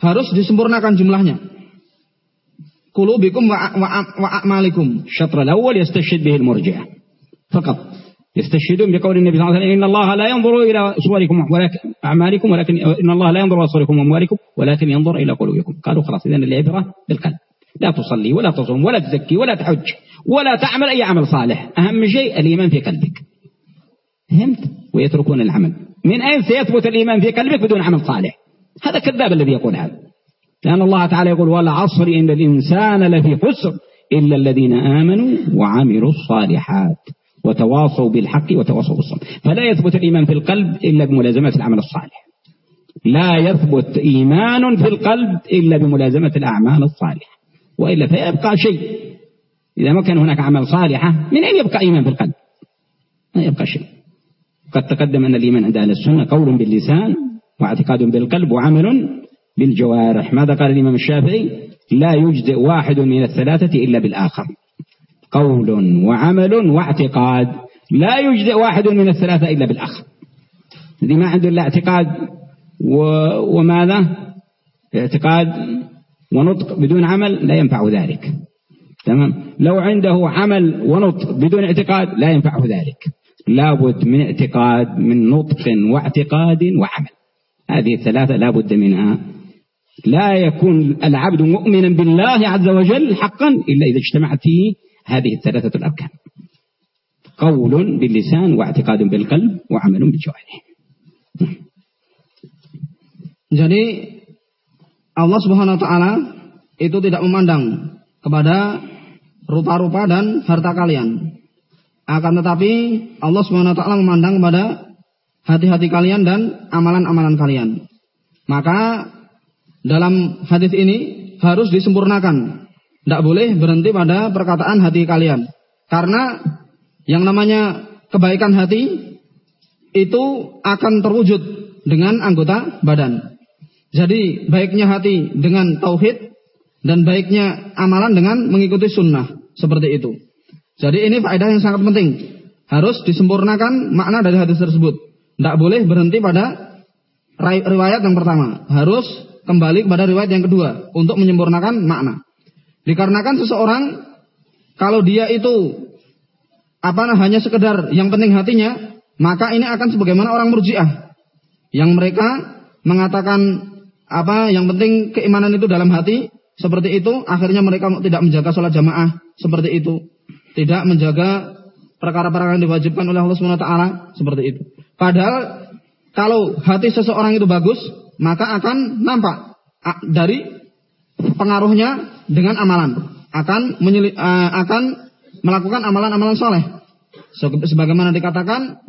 harus disempurnakan jumlahnya. Kulubikum wa, a'malikum. Syatr al-awwal yastashid bihi al-murji'ah. Fakat. يستشهدون بقول النبي صلى الله عليه وسلم إن الله لا ينظر إلى صوركم ولكن أعمالكم ولكن إن الله لا ينظر إلى صوركم وأموالكم ولكن ينظر إلى قلوبكم قالوا خلاص إذن العبرة بالقلب لا تصلي ولا تصوم ولا تزكي ولا تحج ولا تعمل أي عمل صالح أهم شيء الإيمان في قلبك فهمت ويتركون العمل من أين سيثبت الإيمان في قلبك بدون عمل صالح هذا كذاب الذي يقول هذا. لأن الله تعالى يقول والعصر إن الإنسان لفي خسر إلا الذين آمنوا وعملوا الصالحات وتواصوا بالحق وتواصوا بالصبر. فلا يثبت الإيمان في القلب إلا بملازمة العمل الصالح. لا يثبت إيمان في القلب إلا بملازمة الأعمال الصالحة. وإلا فيبقى شيء. إذا ما كان هناك عمل صالحة من أين يبقى إيمان في القلب؟ ما يبقى شيء. قد تقدم أن الإيمان عند أهل السنة قول باللسان واعتقاد بالقلب وعمل بالجوارح. ماذا قال الإمام الشافعي؟ لا يجزئ واحد من الثلاثة إلا بالآخر. قول وعمل واعتقاد. لا يجزئ واحد من الثلاثة إلا بالآخر. الذي ما عنده إلا اعتقاد وماذا؟ اعتقاد ونطق بدون عمل لا ينفع ذلك. تمام؟ لو عنده عمل ونطق بدون اعتقاد لا ينفعه ذلك. لابد من اعتقاد من نطق واعتقاد وعمل. هذه الثلاثة لا بد منها لا يكون العبد مؤمنا بالله عز وجل حقا إلا إذا اجتمعت فيه هذه الثلاثة الأركان قول باللسان واعتقاد بالقلب وعمل بالجوارح Jadi Allah Subhanahu wa taala itu tidak memandang kepada rupa-rupa dan harta kalian. Akan tetapi Allah Subhanahu wa taala memandang kepada hati-hati kalian dan amalan-amalan kalian. Maka dalam hadis ini harus disempurnakan. Tidak boleh berhenti pada perkataan hati kalian. Karena yang namanya kebaikan hati itu akan terwujud dengan anggota badan. Jadi baiknya hati dengan tauhid dan baiknya amalan dengan mengikuti sunnah seperti itu. Jadi ini faedah yang sangat penting. Harus disempurnakan makna dari hadis tersebut. Tidak boleh berhenti pada riwayat yang pertama. Harus kembali kepada riwayat yang kedua untuk menyempurnakan makna. Dikarenakan seseorang kalau dia itu apa hanya sekedar yang penting hatinya, maka ini akan sebagaimana orang murjiah yang mereka mengatakan apa yang penting keimanan itu dalam hati seperti itu akhirnya mereka tidak menjaga sholat jamaah seperti itu tidak menjaga perkara-perkara yang diwajibkan oleh Allah taala seperti itu padahal kalau hati seseorang itu bagus maka akan nampak dari pengaruhnya dengan amalan. Akan menyeli, uh, akan melakukan amalan-amalan soleh. Sebagaimana dikatakan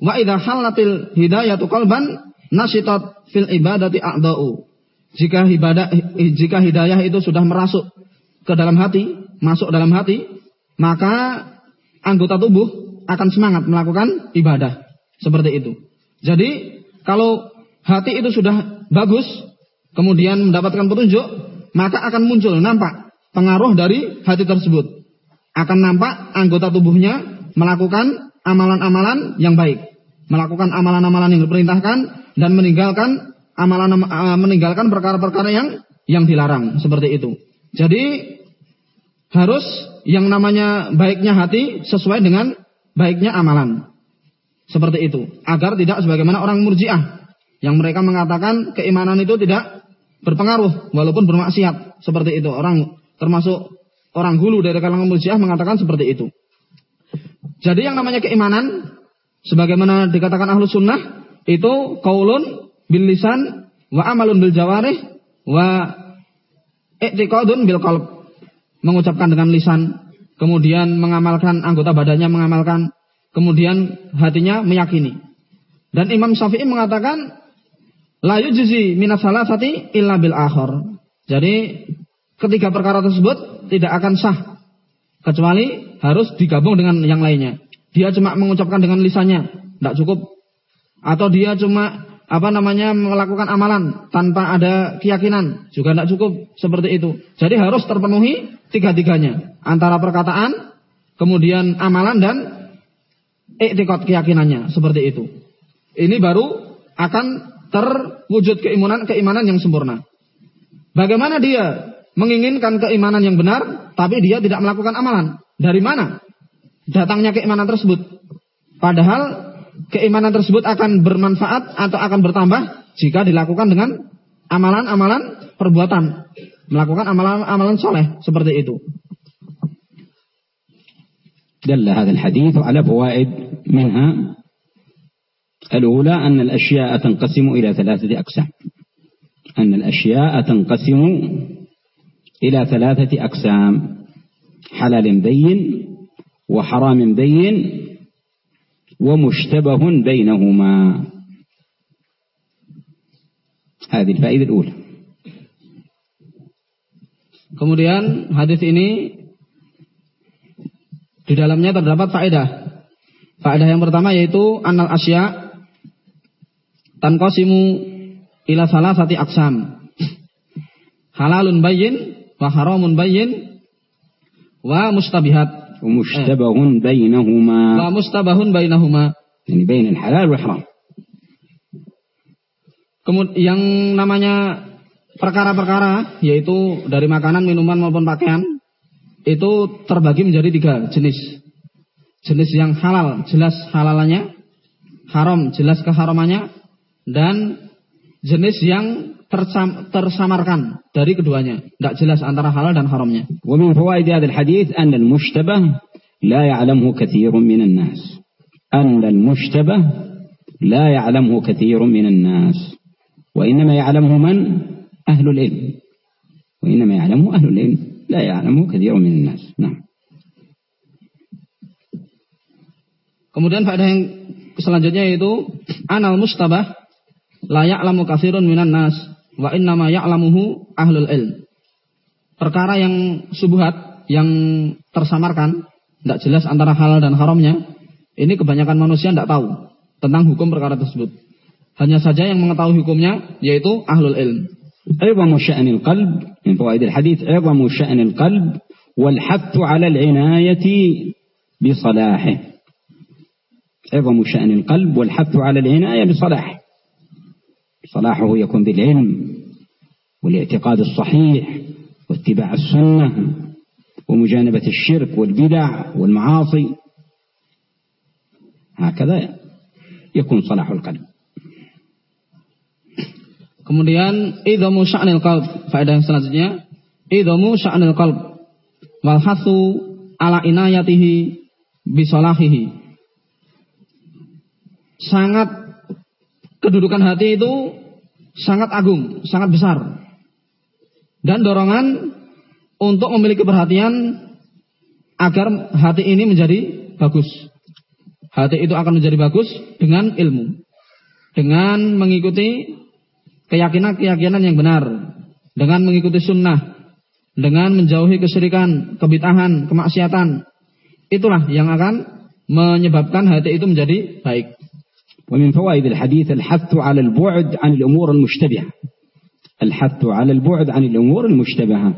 wa idha halatil hidayatu qalban nasyitat fil ibadati a'da'u jika ibadah jika hidayah itu sudah merasuk ke dalam hati masuk dalam hati maka anggota tubuh akan semangat melakukan ibadah seperti itu jadi kalau hati itu sudah bagus, kemudian mendapatkan petunjuk, maka akan muncul nampak pengaruh dari hati tersebut. Akan nampak anggota tubuhnya melakukan amalan-amalan yang baik, melakukan amalan-amalan yang diperintahkan dan meninggalkan amalan uh, meninggalkan perkara-perkara yang yang dilarang seperti itu. Jadi harus yang namanya baiknya hati sesuai dengan baiknya amalan. Seperti itu, agar tidak sebagaimana orang murjiah yang mereka mengatakan keimanan itu tidak berpengaruh walaupun bermaksiat. Seperti itu. Orang termasuk orang hulu dari kalangan murjiah mengatakan seperti itu. Jadi yang namanya keimanan sebagaimana dikatakan ahlu sunnah itu kaulun bil lisan wa amalun bil jawarih wa i'tiqadun bil qalb. Mengucapkan dengan lisan, kemudian mengamalkan anggota badannya mengamalkan, kemudian hatinya meyakini. Dan Imam Syafi'i mengatakan La yujzi minas salasati illa bil akhir. Jadi ketiga perkara tersebut tidak akan sah kecuali harus digabung dengan yang lainnya. Dia cuma mengucapkan dengan lisannya, tidak cukup. Atau dia cuma apa namanya melakukan amalan tanpa ada keyakinan juga tidak cukup seperti itu. Jadi harus terpenuhi tiga-tiganya antara perkataan, kemudian amalan dan etikot keyakinannya seperti itu. Ini baru akan terwujud keimanan keimanan yang sempurna. Bagaimana dia menginginkan keimanan yang benar, tapi dia tidak melakukan amalan? Dari mana datangnya keimanan tersebut? Padahal keimanan tersebut akan bermanfaat atau akan bertambah jika dilakukan dengan amalan-amalan perbuatan. Melakukan amalan-amalan soleh seperti itu. دل هذا الحديث على فوائد منها الأولى أن الأشياء تنقسم إلى ثلاثة أقسام. أن الأشياء تنقسم إلى ثلاثة أقسام. حلال بين وحرام بين ومشتبه بينهما. هذه الفائدة الأولى. Kemudian hadis ini Di dalamnya terdapat faedah. Faedah yang pertama yaitu anal asya tanqasimu ila salah sati aksam. Halalun bayyin wa haramun bayyin wa mustabihat. Mustabahun bainahuma. Wa mustabahun bainahuma. Ini bainal halal wa haram. Kemudian yang namanya perkara-perkara yaitu dari makanan, minuman maupun pakaian itu terbagi menjadi tiga jenis. Jenis yang halal jelas halalannya, haram jelas keharamannya, dan jenis yang tersam, tersamarkan dari keduanya. Tidak jelas antara halal dan haramnya. ومن فوائد هذا الحديث أن المشتبه لا يعلمه كثير من الناس أن المشتبه لا يعلمه كثير من الناس وإنما يعلمه من أهل العلم وإنما يعلمه أهل العلم لا يعلمه كثير من الناس نعم Kemudian faedah yang selanjutnya yaitu anal mustabah la ya'lamu katsirun minan nas wa innama ya'lamuhu ahlul ilm. Perkara yang subuhat yang tersamarkan, tidak jelas antara halal dan haramnya, ini kebanyakan manusia tidak tahu tentang hukum perkara tersebut. Hanya saja yang mengetahui hukumnya yaitu ahlul ilm. عظم شأن القلب من فوائد الحديث عظم شأن القلب والحث على العناية بصلاحه. عظم شأن القلب والحث على العناية بصلاحه. صلاحه يكون بالعلم والاعتقاد الصحيح واتباع السنة ومجانبة الشرك والبدع والمعاصي. هكذا يكون صلاح القلب. Kemudian idhamu sya'nil qalb. Faedah yang selanjutnya, idhamu sya'nil qalb wal hasu ala inayatihi bisolahihi. Sangat kedudukan hati itu sangat agung, sangat besar. Dan dorongan untuk memiliki perhatian agar hati ini menjadi bagus. Hati itu akan menjadi bagus dengan ilmu. Dengan mengikuti keyakinan-keyakinan yang benar dengan mengikuti sunnah, dengan menjauhi kesyirikan, kebitahan, kemaksiatan. Itulah yang akan menyebabkan hati itu menjadi baik. ومن فوائد الحديث الحث على البعد عن الأمور المشتبهة الحث على البعد عن الأمور المشتبهة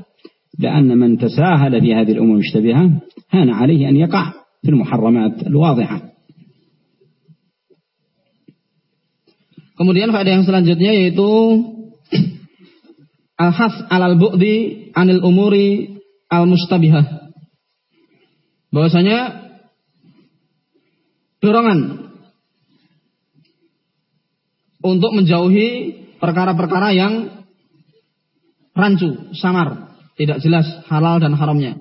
لأن من تساهل في هذه الأمور المشتبهة هان عليه أن يقع في المحرمات الواضحة Kemudian faedah yang selanjutnya yaitu (clears throat) al-has alal bu'di anil umuri al-mustabihah. Bahwasanya dorongan untuk menjauhi perkara-perkara yang rancu, samar, tidak jelas halal dan haramnya.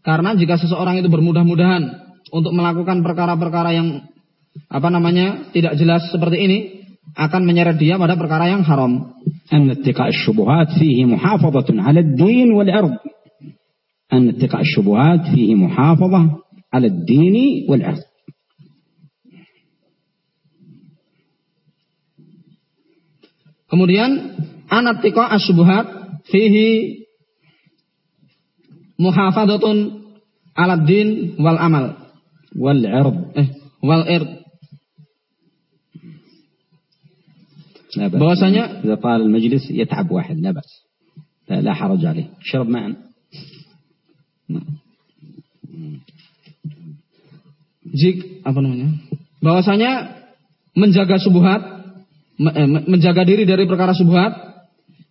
Karena jika seseorang itu bermudah-mudahan untuk melakukan perkara-perkara yang apa namanya tidak jelas seperti ini, akan menyeret dia pada perkara yang haram. أن اتقاء الشبهات فيه محافظة على الدين والعرض أن اتقاء الشبهات فيه محافظة على الدين والعرض Kemudian anatika asyubuhat fihi muhafadatun ala din wal amal والعرض eh wal ird bahwasanya إذا طال المجلس يتعب واحد لا بأس لا, لا حرج عليه شرب معا jik apa namanya bahwasanya menjaga subuhat me- eh, me- menjaga diri dari perkara subuhat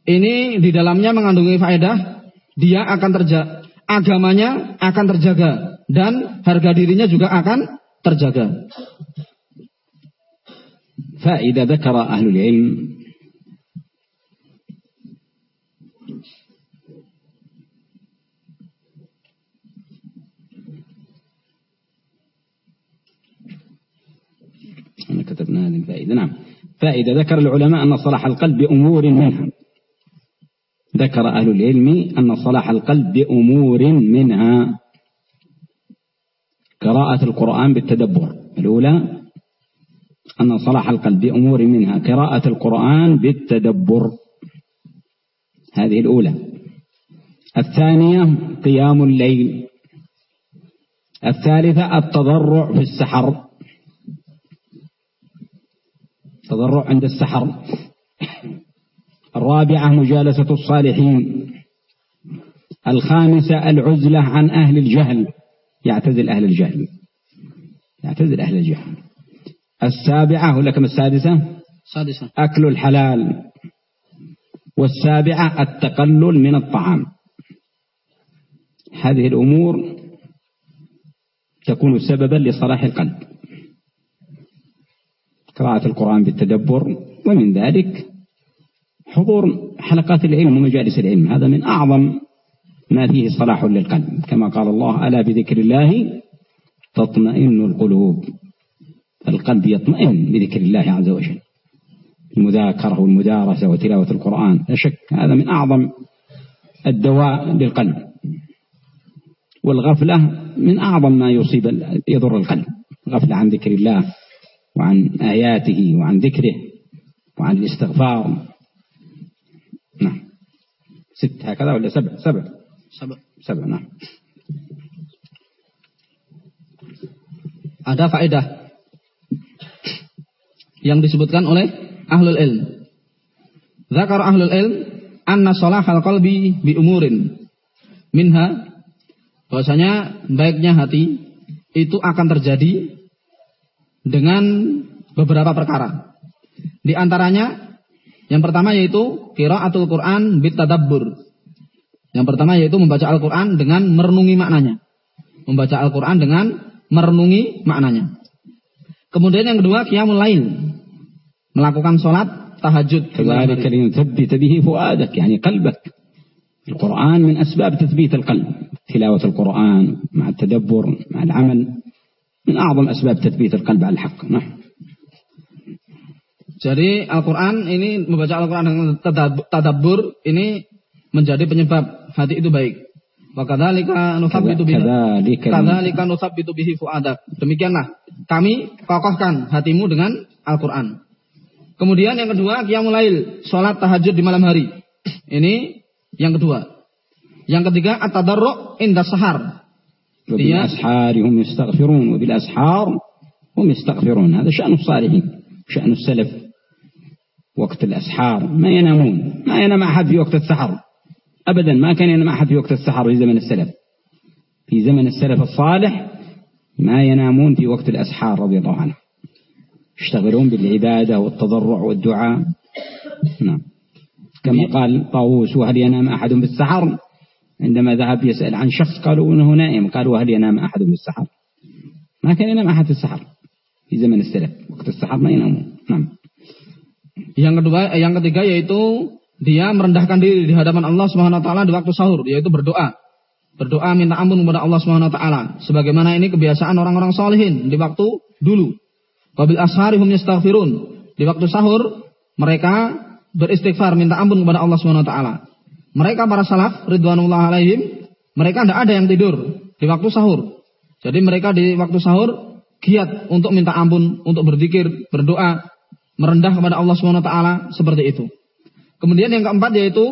ini di dalamnya mengandungi faedah dia akan terjaga agamanya akan terjaga dan harga dirinya juga akan terjaga. فإذا ذكر أهل العلم أنا كتبنا هذه الفائدة نعم. فائدة ذكر العلماء أن صلاح القلب بأمور منها. ذكر أهل العلم أن صلاح القلب بأمور منها. قراءة القرآن بالتدبر. الأولى أن صلاح القلب بأمور منها. قراءة القرآن بالتدبر. هذه الأولى. الثانية قيام الليل. الثالثة التضرع في السحر. تضرع عند السحر. الرابعة مجالسة الصالحين. الخامسة العزلة عن أهل الجهل. يعتزل أهل الجهل. يعتزل أهل الجهل. السابعة ولا كم السادسة؟ سادسة أكل الحلال. والسابعة التقلل من الطعام. هذه الأمور تكون سببا لصلاح القلب. قراءة القرآن بالتدبر ومن ذلك حضور حلقات العلم ومجالس العلم. هذا من أعظم ما فيه صلاح للقلب. كما قال الله ألا بذكر الله تطمئن القلوب. القلب يطمئن بذكر الله عز وجل. المذاكرة والمدارسة وتلاوة القرآن لا شك هذا من أعظم الدواء للقلب. والغفلة من أعظم ما يصيب يضر القلب. غفلة عن ذكر الله وعن آياته وعن ذكره وعن الاستغفار. نعم. ست هكذا ولا سبع؟ سبع. سبع. سبع نعم. Ada faedah yang disebutkan oleh ahlul ilm. Zakar ahlul ilm anna salahal qalbi bi umurin minha bahwasanya baiknya hati itu akan terjadi dengan beberapa perkara. Di antaranya yang pertama yaitu qiraatul Quran bitadabbur. Yang pertama yaitu membaca Al-Qur'an dengan merenungi maknanya. Membaca Al-Qur'an dengan merenungi maknanya. Kemudian yang kedua qiyamul lail. Melakukan salat tahajud. كذلك لنثبت به فؤادك يعني قلبك القرآن من أسباب تثبيت القلب تلاوة القرآن مع التدبر مع العمل من أعظم أسباب تثبيت القلب على الحق نعم Jadi Al-Quran ini membaca Al-Quran dengan tadabbur ini menjadi penyebab hati itu baik. Wa kadzalika nusabbitu bihi kadzalika nusabbitu bihi fuadak. Demikianlah kami kokohkan hatimu dengan Al-Qur'an. Kemudian yang kedua qiyamul lail, salat tahajud di malam hari. Ini yang kedua. Yang ketiga at-tadarru inda sahar. وبالأسحار هم يستغفرون وبالأسحار هم يستغفرون هذا شأن الصالحين شأن السلف وقت الأسحار ما ينامون ما ينام أحد في وقت السحر أبدا ما كان ينام أحد في وقت السحر في زمن السلف في زمن السلف الصالح ما ينامون في وقت الأسحار رضي الله عنه. يشتغلون بالعبادة والتضرع والدعاء. نعم. كما قال طاووس وهل ينام أحد بالسحر عندما ذهب يسأل عن شخص قالوا إنه نائم قالوا هل ينام أحد بالسحر ما كان ينام أحد في السحر في زمن السلف وقت السحر ما ينامون. نعم. Yang kedua, yang ketiga yaitu dia merendahkan diri di hadapan Allah Subhanahu wa taala di waktu sahur, yaitu berdoa. Berdoa minta ampun kepada Allah Subhanahu wa taala. Sebagaimana ini kebiasaan orang-orang salihin di waktu dulu. Qabil asharihum yastaghfirun. Di waktu sahur mereka beristighfar minta ampun kepada Allah Subhanahu wa taala. Mereka para salaf ridwanullah alaihim, mereka tidak ada yang tidur di waktu sahur. Jadi mereka di waktu sahur giat untuk minta ampun, untuk berzikir, berdoa, merendah kepada Allah Subhanahu wa taala seperti itu. Kemudian yang keempat yaitu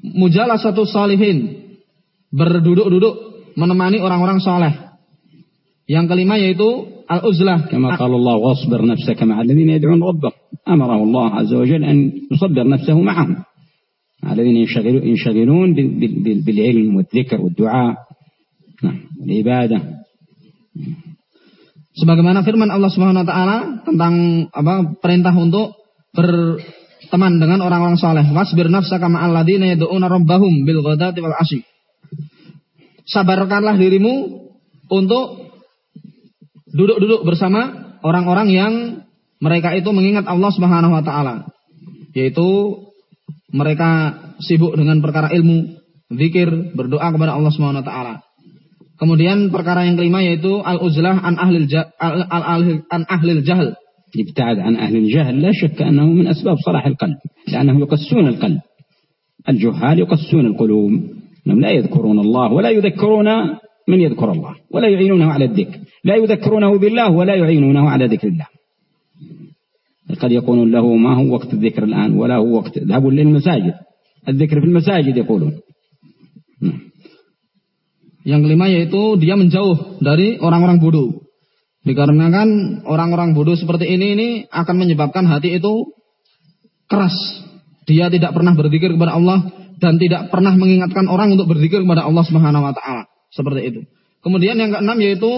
mujalah satu salihin, berduduk-duduk menemani orang-orang soleh. Yang kelima yaitu al-uzlah. كما قال الله واصبر نفسك مع الذين يدعون ربك أمره الله عز وجل أن يصبر نفسه معهم الذين ينشغلون بالعلم والذكر والدعاء نعم العبادة Sebagaimana firman Allah Subhanahu wa taala tentang apa perintah untuk berteman dengan orang-orang soleh. Wasbir nafsaka ma'al ladzina yad'una rabbahum bil ghadati wal asyi. Sabarkanlah dirimu untuk duduk-duduk bersama orang-orang yang mereka itu mengingat Allah Subhanahu wa taala. Yaitu mereka sibuk dengan perkara ilmu, zikir, berdoa kepada Allah Subhanahu wa taala. Kemudian perkara yang kelima yaitu al-uzlah an ahlil al, al, al, an ahlil jahl. يبتعد عن أهل الجهل لا شك أنه من أسباب صلاح القلب لأنهم يقسون القلب الجهال يقسون القلوب أنهم لا يذكرون الله ولا يذكرون من يذكر الله ولا يعينونه على الذكر لا يذكرونه بالله ولا يعينونه على ذكر الله قد يقولون له ما هو وقت الذكر الآن ولا هو وقت ذهبوا للمساجد الذكر في المساجد يقولون Yang kelima yaitu dia menjauh dari orang-orang bodoh. Dikarenakan orang-orang bodoh seperti ini ini akan menyebabkan hati itu keras. Dia tidak pernah berzikir kepada Allah dan tidak pernah mengingatkan orang untuk berzikir kepada Allah Subhanahu wa taala. Seperti itu. Kemudian yang keenam yaitu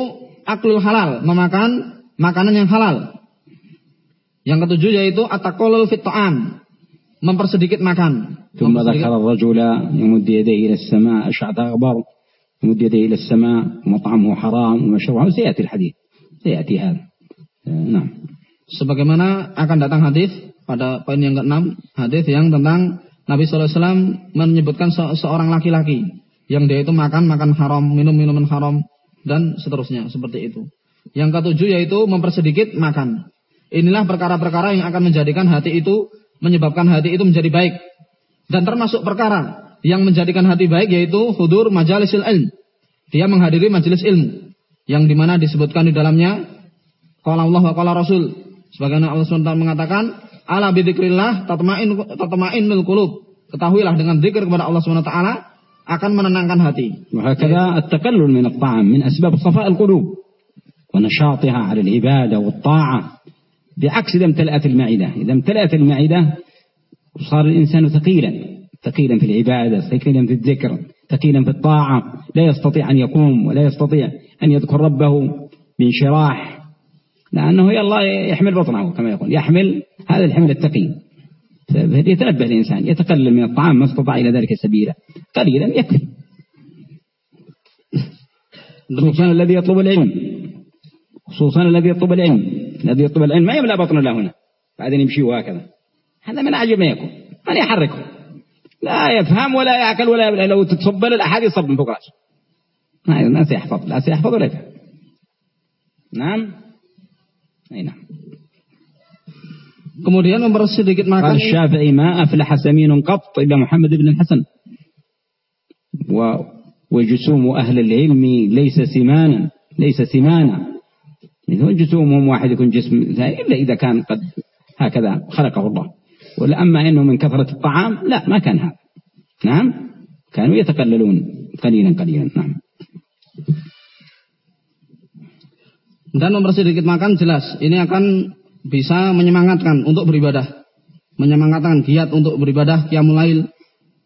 aklul halal, memakan makanan yang halal. Yang ketujuh yaitu ataqallul fit ta'am, mempersedikit makan. ثم ذكر الرجل يمد يديه إلى السماء أشعث أغبر يمد يديه إلى السماء ومطعمه حرام ومشروعه سيأتي الحديث سيأتي هذا نعم Sebagaimana akan datang hadis pada poin yang keenam, hadis yang tentang Nabi SAW menyebutkan se seorang laki-laki yang dia itu makan makan haram, minum minuman haram dan seterusnya seperti itu. Yang ketujuh yaitu mempersedikit makan. Inilah perkara-perkara yang akan menjadikan hati itu menyebabkan hati itu menjadi baik. Dan termasuk perkara yang menjadikan hati baik yaitu hudur majalisil ilm. Dia menghadiri majelis ilmu yang di mana disebutkan di dalamnya kalau Allah wa qala Rasul sebagaimana Allah SWT mengatakan ala bidzikrillah tatma'innul qulub. Ketahuilah dengan zikir kepada Allah SWT akan menenangkan hati. وهكذا التقلل من الطعام من أسباب صفاء القلوب ونشاطها على العبادة والطاعة بعكس إذا امتلأت المعدة إذا امتلأت المعدة صار الإنسان ثقيلا ثقيلا في العبادة ثقيلا في الذكر ثقيلا في الطاعة لا يستطيع أن يقوم ولا يستطيع أن يذكر ربه بانشراح لأنه يلا يحمل بطنه كما يقول. يحمل هذا الحمل الثقيل يتنبه الإنسان يتقلل من الطعام ما استطاع إلى ذلك سبيلا. قليلا يكفي. خصوصا الذي يطلب العلم. خصوصا الذي يطلب العلم. الذي يطلب العلم ما يملأ بطنه هنا. بعدين يمشي وهكذا. هذا من أعجب ما يكون. من يحركه؟ لا يفهم ولا يعقل ولا يبلع. لو تتصب الأحد يصب من فوق رأسه. ما سيحفظ. لا سيحفظ ولا يفهم. نعم؟ نعم Kemudian mempersedikit قال makan الشافعي ما أفلح سمين قط إلا محمد بن الحسن و وجسوم أهل العلم ليس سمانا ليس سمانا جسومهم واحد يكون جسم إلا إذا كان قد هكذا خلقه الله ولا أما إنه من كثرة الطعام لا ما كان هذا نعم كانوا يتقللون قليلا قليلا نعم dan mempersedikit makan jelas ini akan bisa menyemangatkan untuk beribadah menyemangatkan giat untuk beribadah qiyamul lail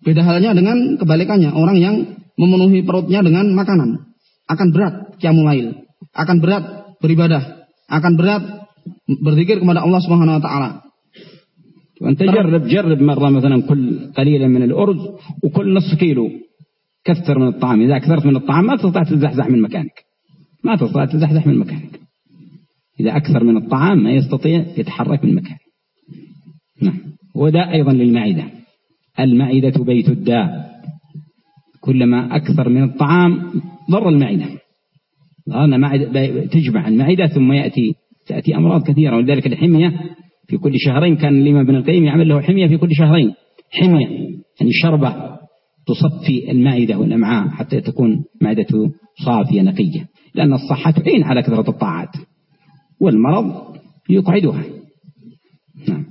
beda halnya dengan kebalikannya orang yang memenuhi perutnya dengan makanan akan berat qiyamul lail akan berat beribadah akan berat berzikir kepada Allah Subhanahu wa taala وأنت جرب جرب مرة مثلا كل قليلا من الأرز وكل نصف كيلو كثر من الطعام إذا أكثرت من الطعام ما تستطيع تزحزح من مكانك ما تستطيع تزحزح من مكانك. إذا أكثر من الطعام ما يستطيع يتحرك من مكانه. نعم. وداء أيضا للمعدة. المعدة بيت الداء كلما أكثر من الطعام ضر المعدة. تجمع المعدة ثم يأتي تأتي أمراض كثيرة. ولذلك الحمية في كل شهرين كان الإمام ابن القيم يعمل له حمية في كل شهرين. حمية. يعني شربة تصفي المعدة والأمعاء حتى تكون معدته صافية نقية. لأن الصحة تعين على كثرة الطاعات والمرض يقعدها نعم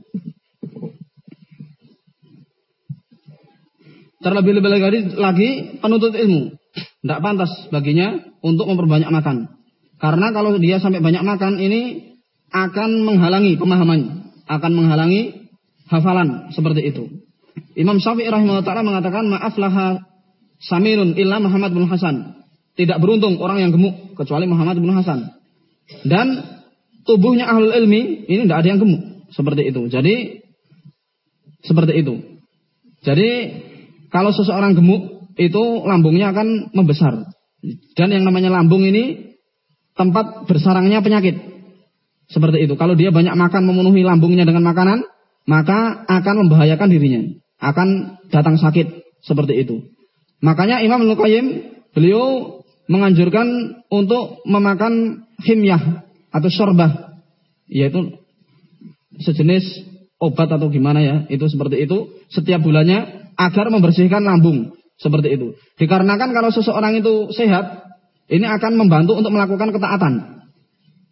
Terlebih-lebih lagi, lagi penuntut ilmu. Tidak pantas baginya untuk memperbanyak makan. Karena kalau dia sampai banyak makan ini akan menghalangi pemahaman, akan menghalangi hafalan seperti itu. Imam Syafi'i rahimahullah taala mengatakan maaflah samirun illa Muhammad bin Hasan. Tidak beruntung orang yang gemuk kecuali Muhammad bin Hasan. Dan tubuhnya ahlul ilmi ini tidak ada yang gemuk seperti itu. Jadi seperti itu. Jadi kalau seseorang gemuk itu lambungnya akan membesar. Dan yang namanya lambung ini tempat bersarangnya penyakit. Seperti itu. Kalau dia banyak makan memenuhi lambungnya dengan makanan, maka akan membahayakan dirinya. Akan datang sakit seperti itu. Makanya Imam Al-Qayyim beliau menganjurkan untuk memakan himyah atau sorbah yaitu sejenis obat atau gimana ya itu seperti itu setiap bulannya agar membersihkan lambung seperti itu dikarenakan kalau seseorang itu sehat ini akan membantu untuk melakukan ketaatan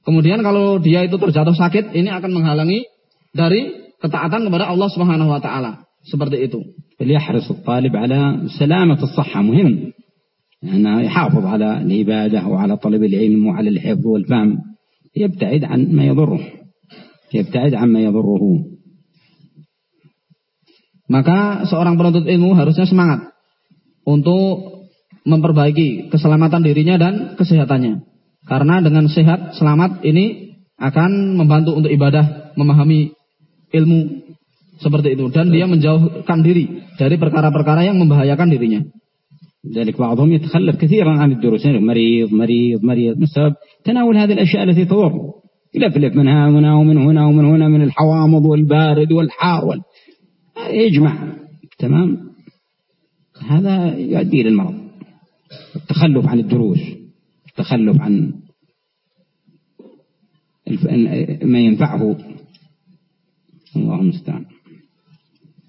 kemudian kalau dia itu terjatuh sakit ini akan menghalangi dari ketaatan kepada Allah Subhanahu wa taala seperti itu. Liyahrus talib ala salamat as-sahha muhim. أنه يحافظ على العبادة وعلى طلب العلم وعلى الحفظ والفهم يبتعد عن ما يضره يبتعد عن ما يضره Maka seorang penuntut ilmu harusnya semangat untuk memperbaiki keselamatan dirinya dan kesehatannya. Karena dengan sehat, selamat ini akan membantu untuk ibadah, memahami ilmu seperti itu dan dia menjauhkan diri dari perkara-perkara yang membahayakan dirinya. ذلك بعضهم يتخلف كثيرا عن الدروس. مريض مريض مريض. بسبب تناول هذه الأشياء التي تضر. يلفلف من هنا ومن هنا ومن هنا من الحوامض والبارد والحار وال... يجمع. تمام؟ هذا يؤدي للمرض التخلف عن الدروس التخلف عن ما ينفعه. الله المستعان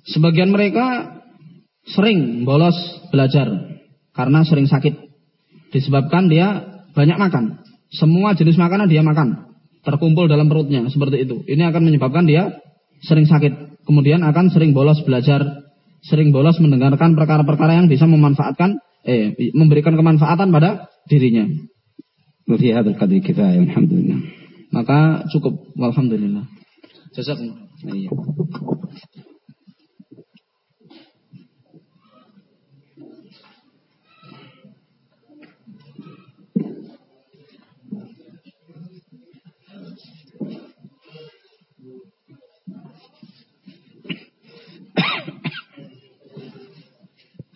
Sebagian mereka sering bolos belajar. Karena sering sakit. Disebabkan dia banyak makan. Semua jenis makanan dia makan. Terkumpul dalam perutnya seperti itu. Ini akan menyebabkan dia sering sakit. Kemudian akan sering bolos belajar. Sering bolos mendengarkan perkara-perkara yang bisa memanfaatkan, eh, memberikan kemanfaatan pada dirinya. Maka cukup. Alhamdulillah. Jazakumullah.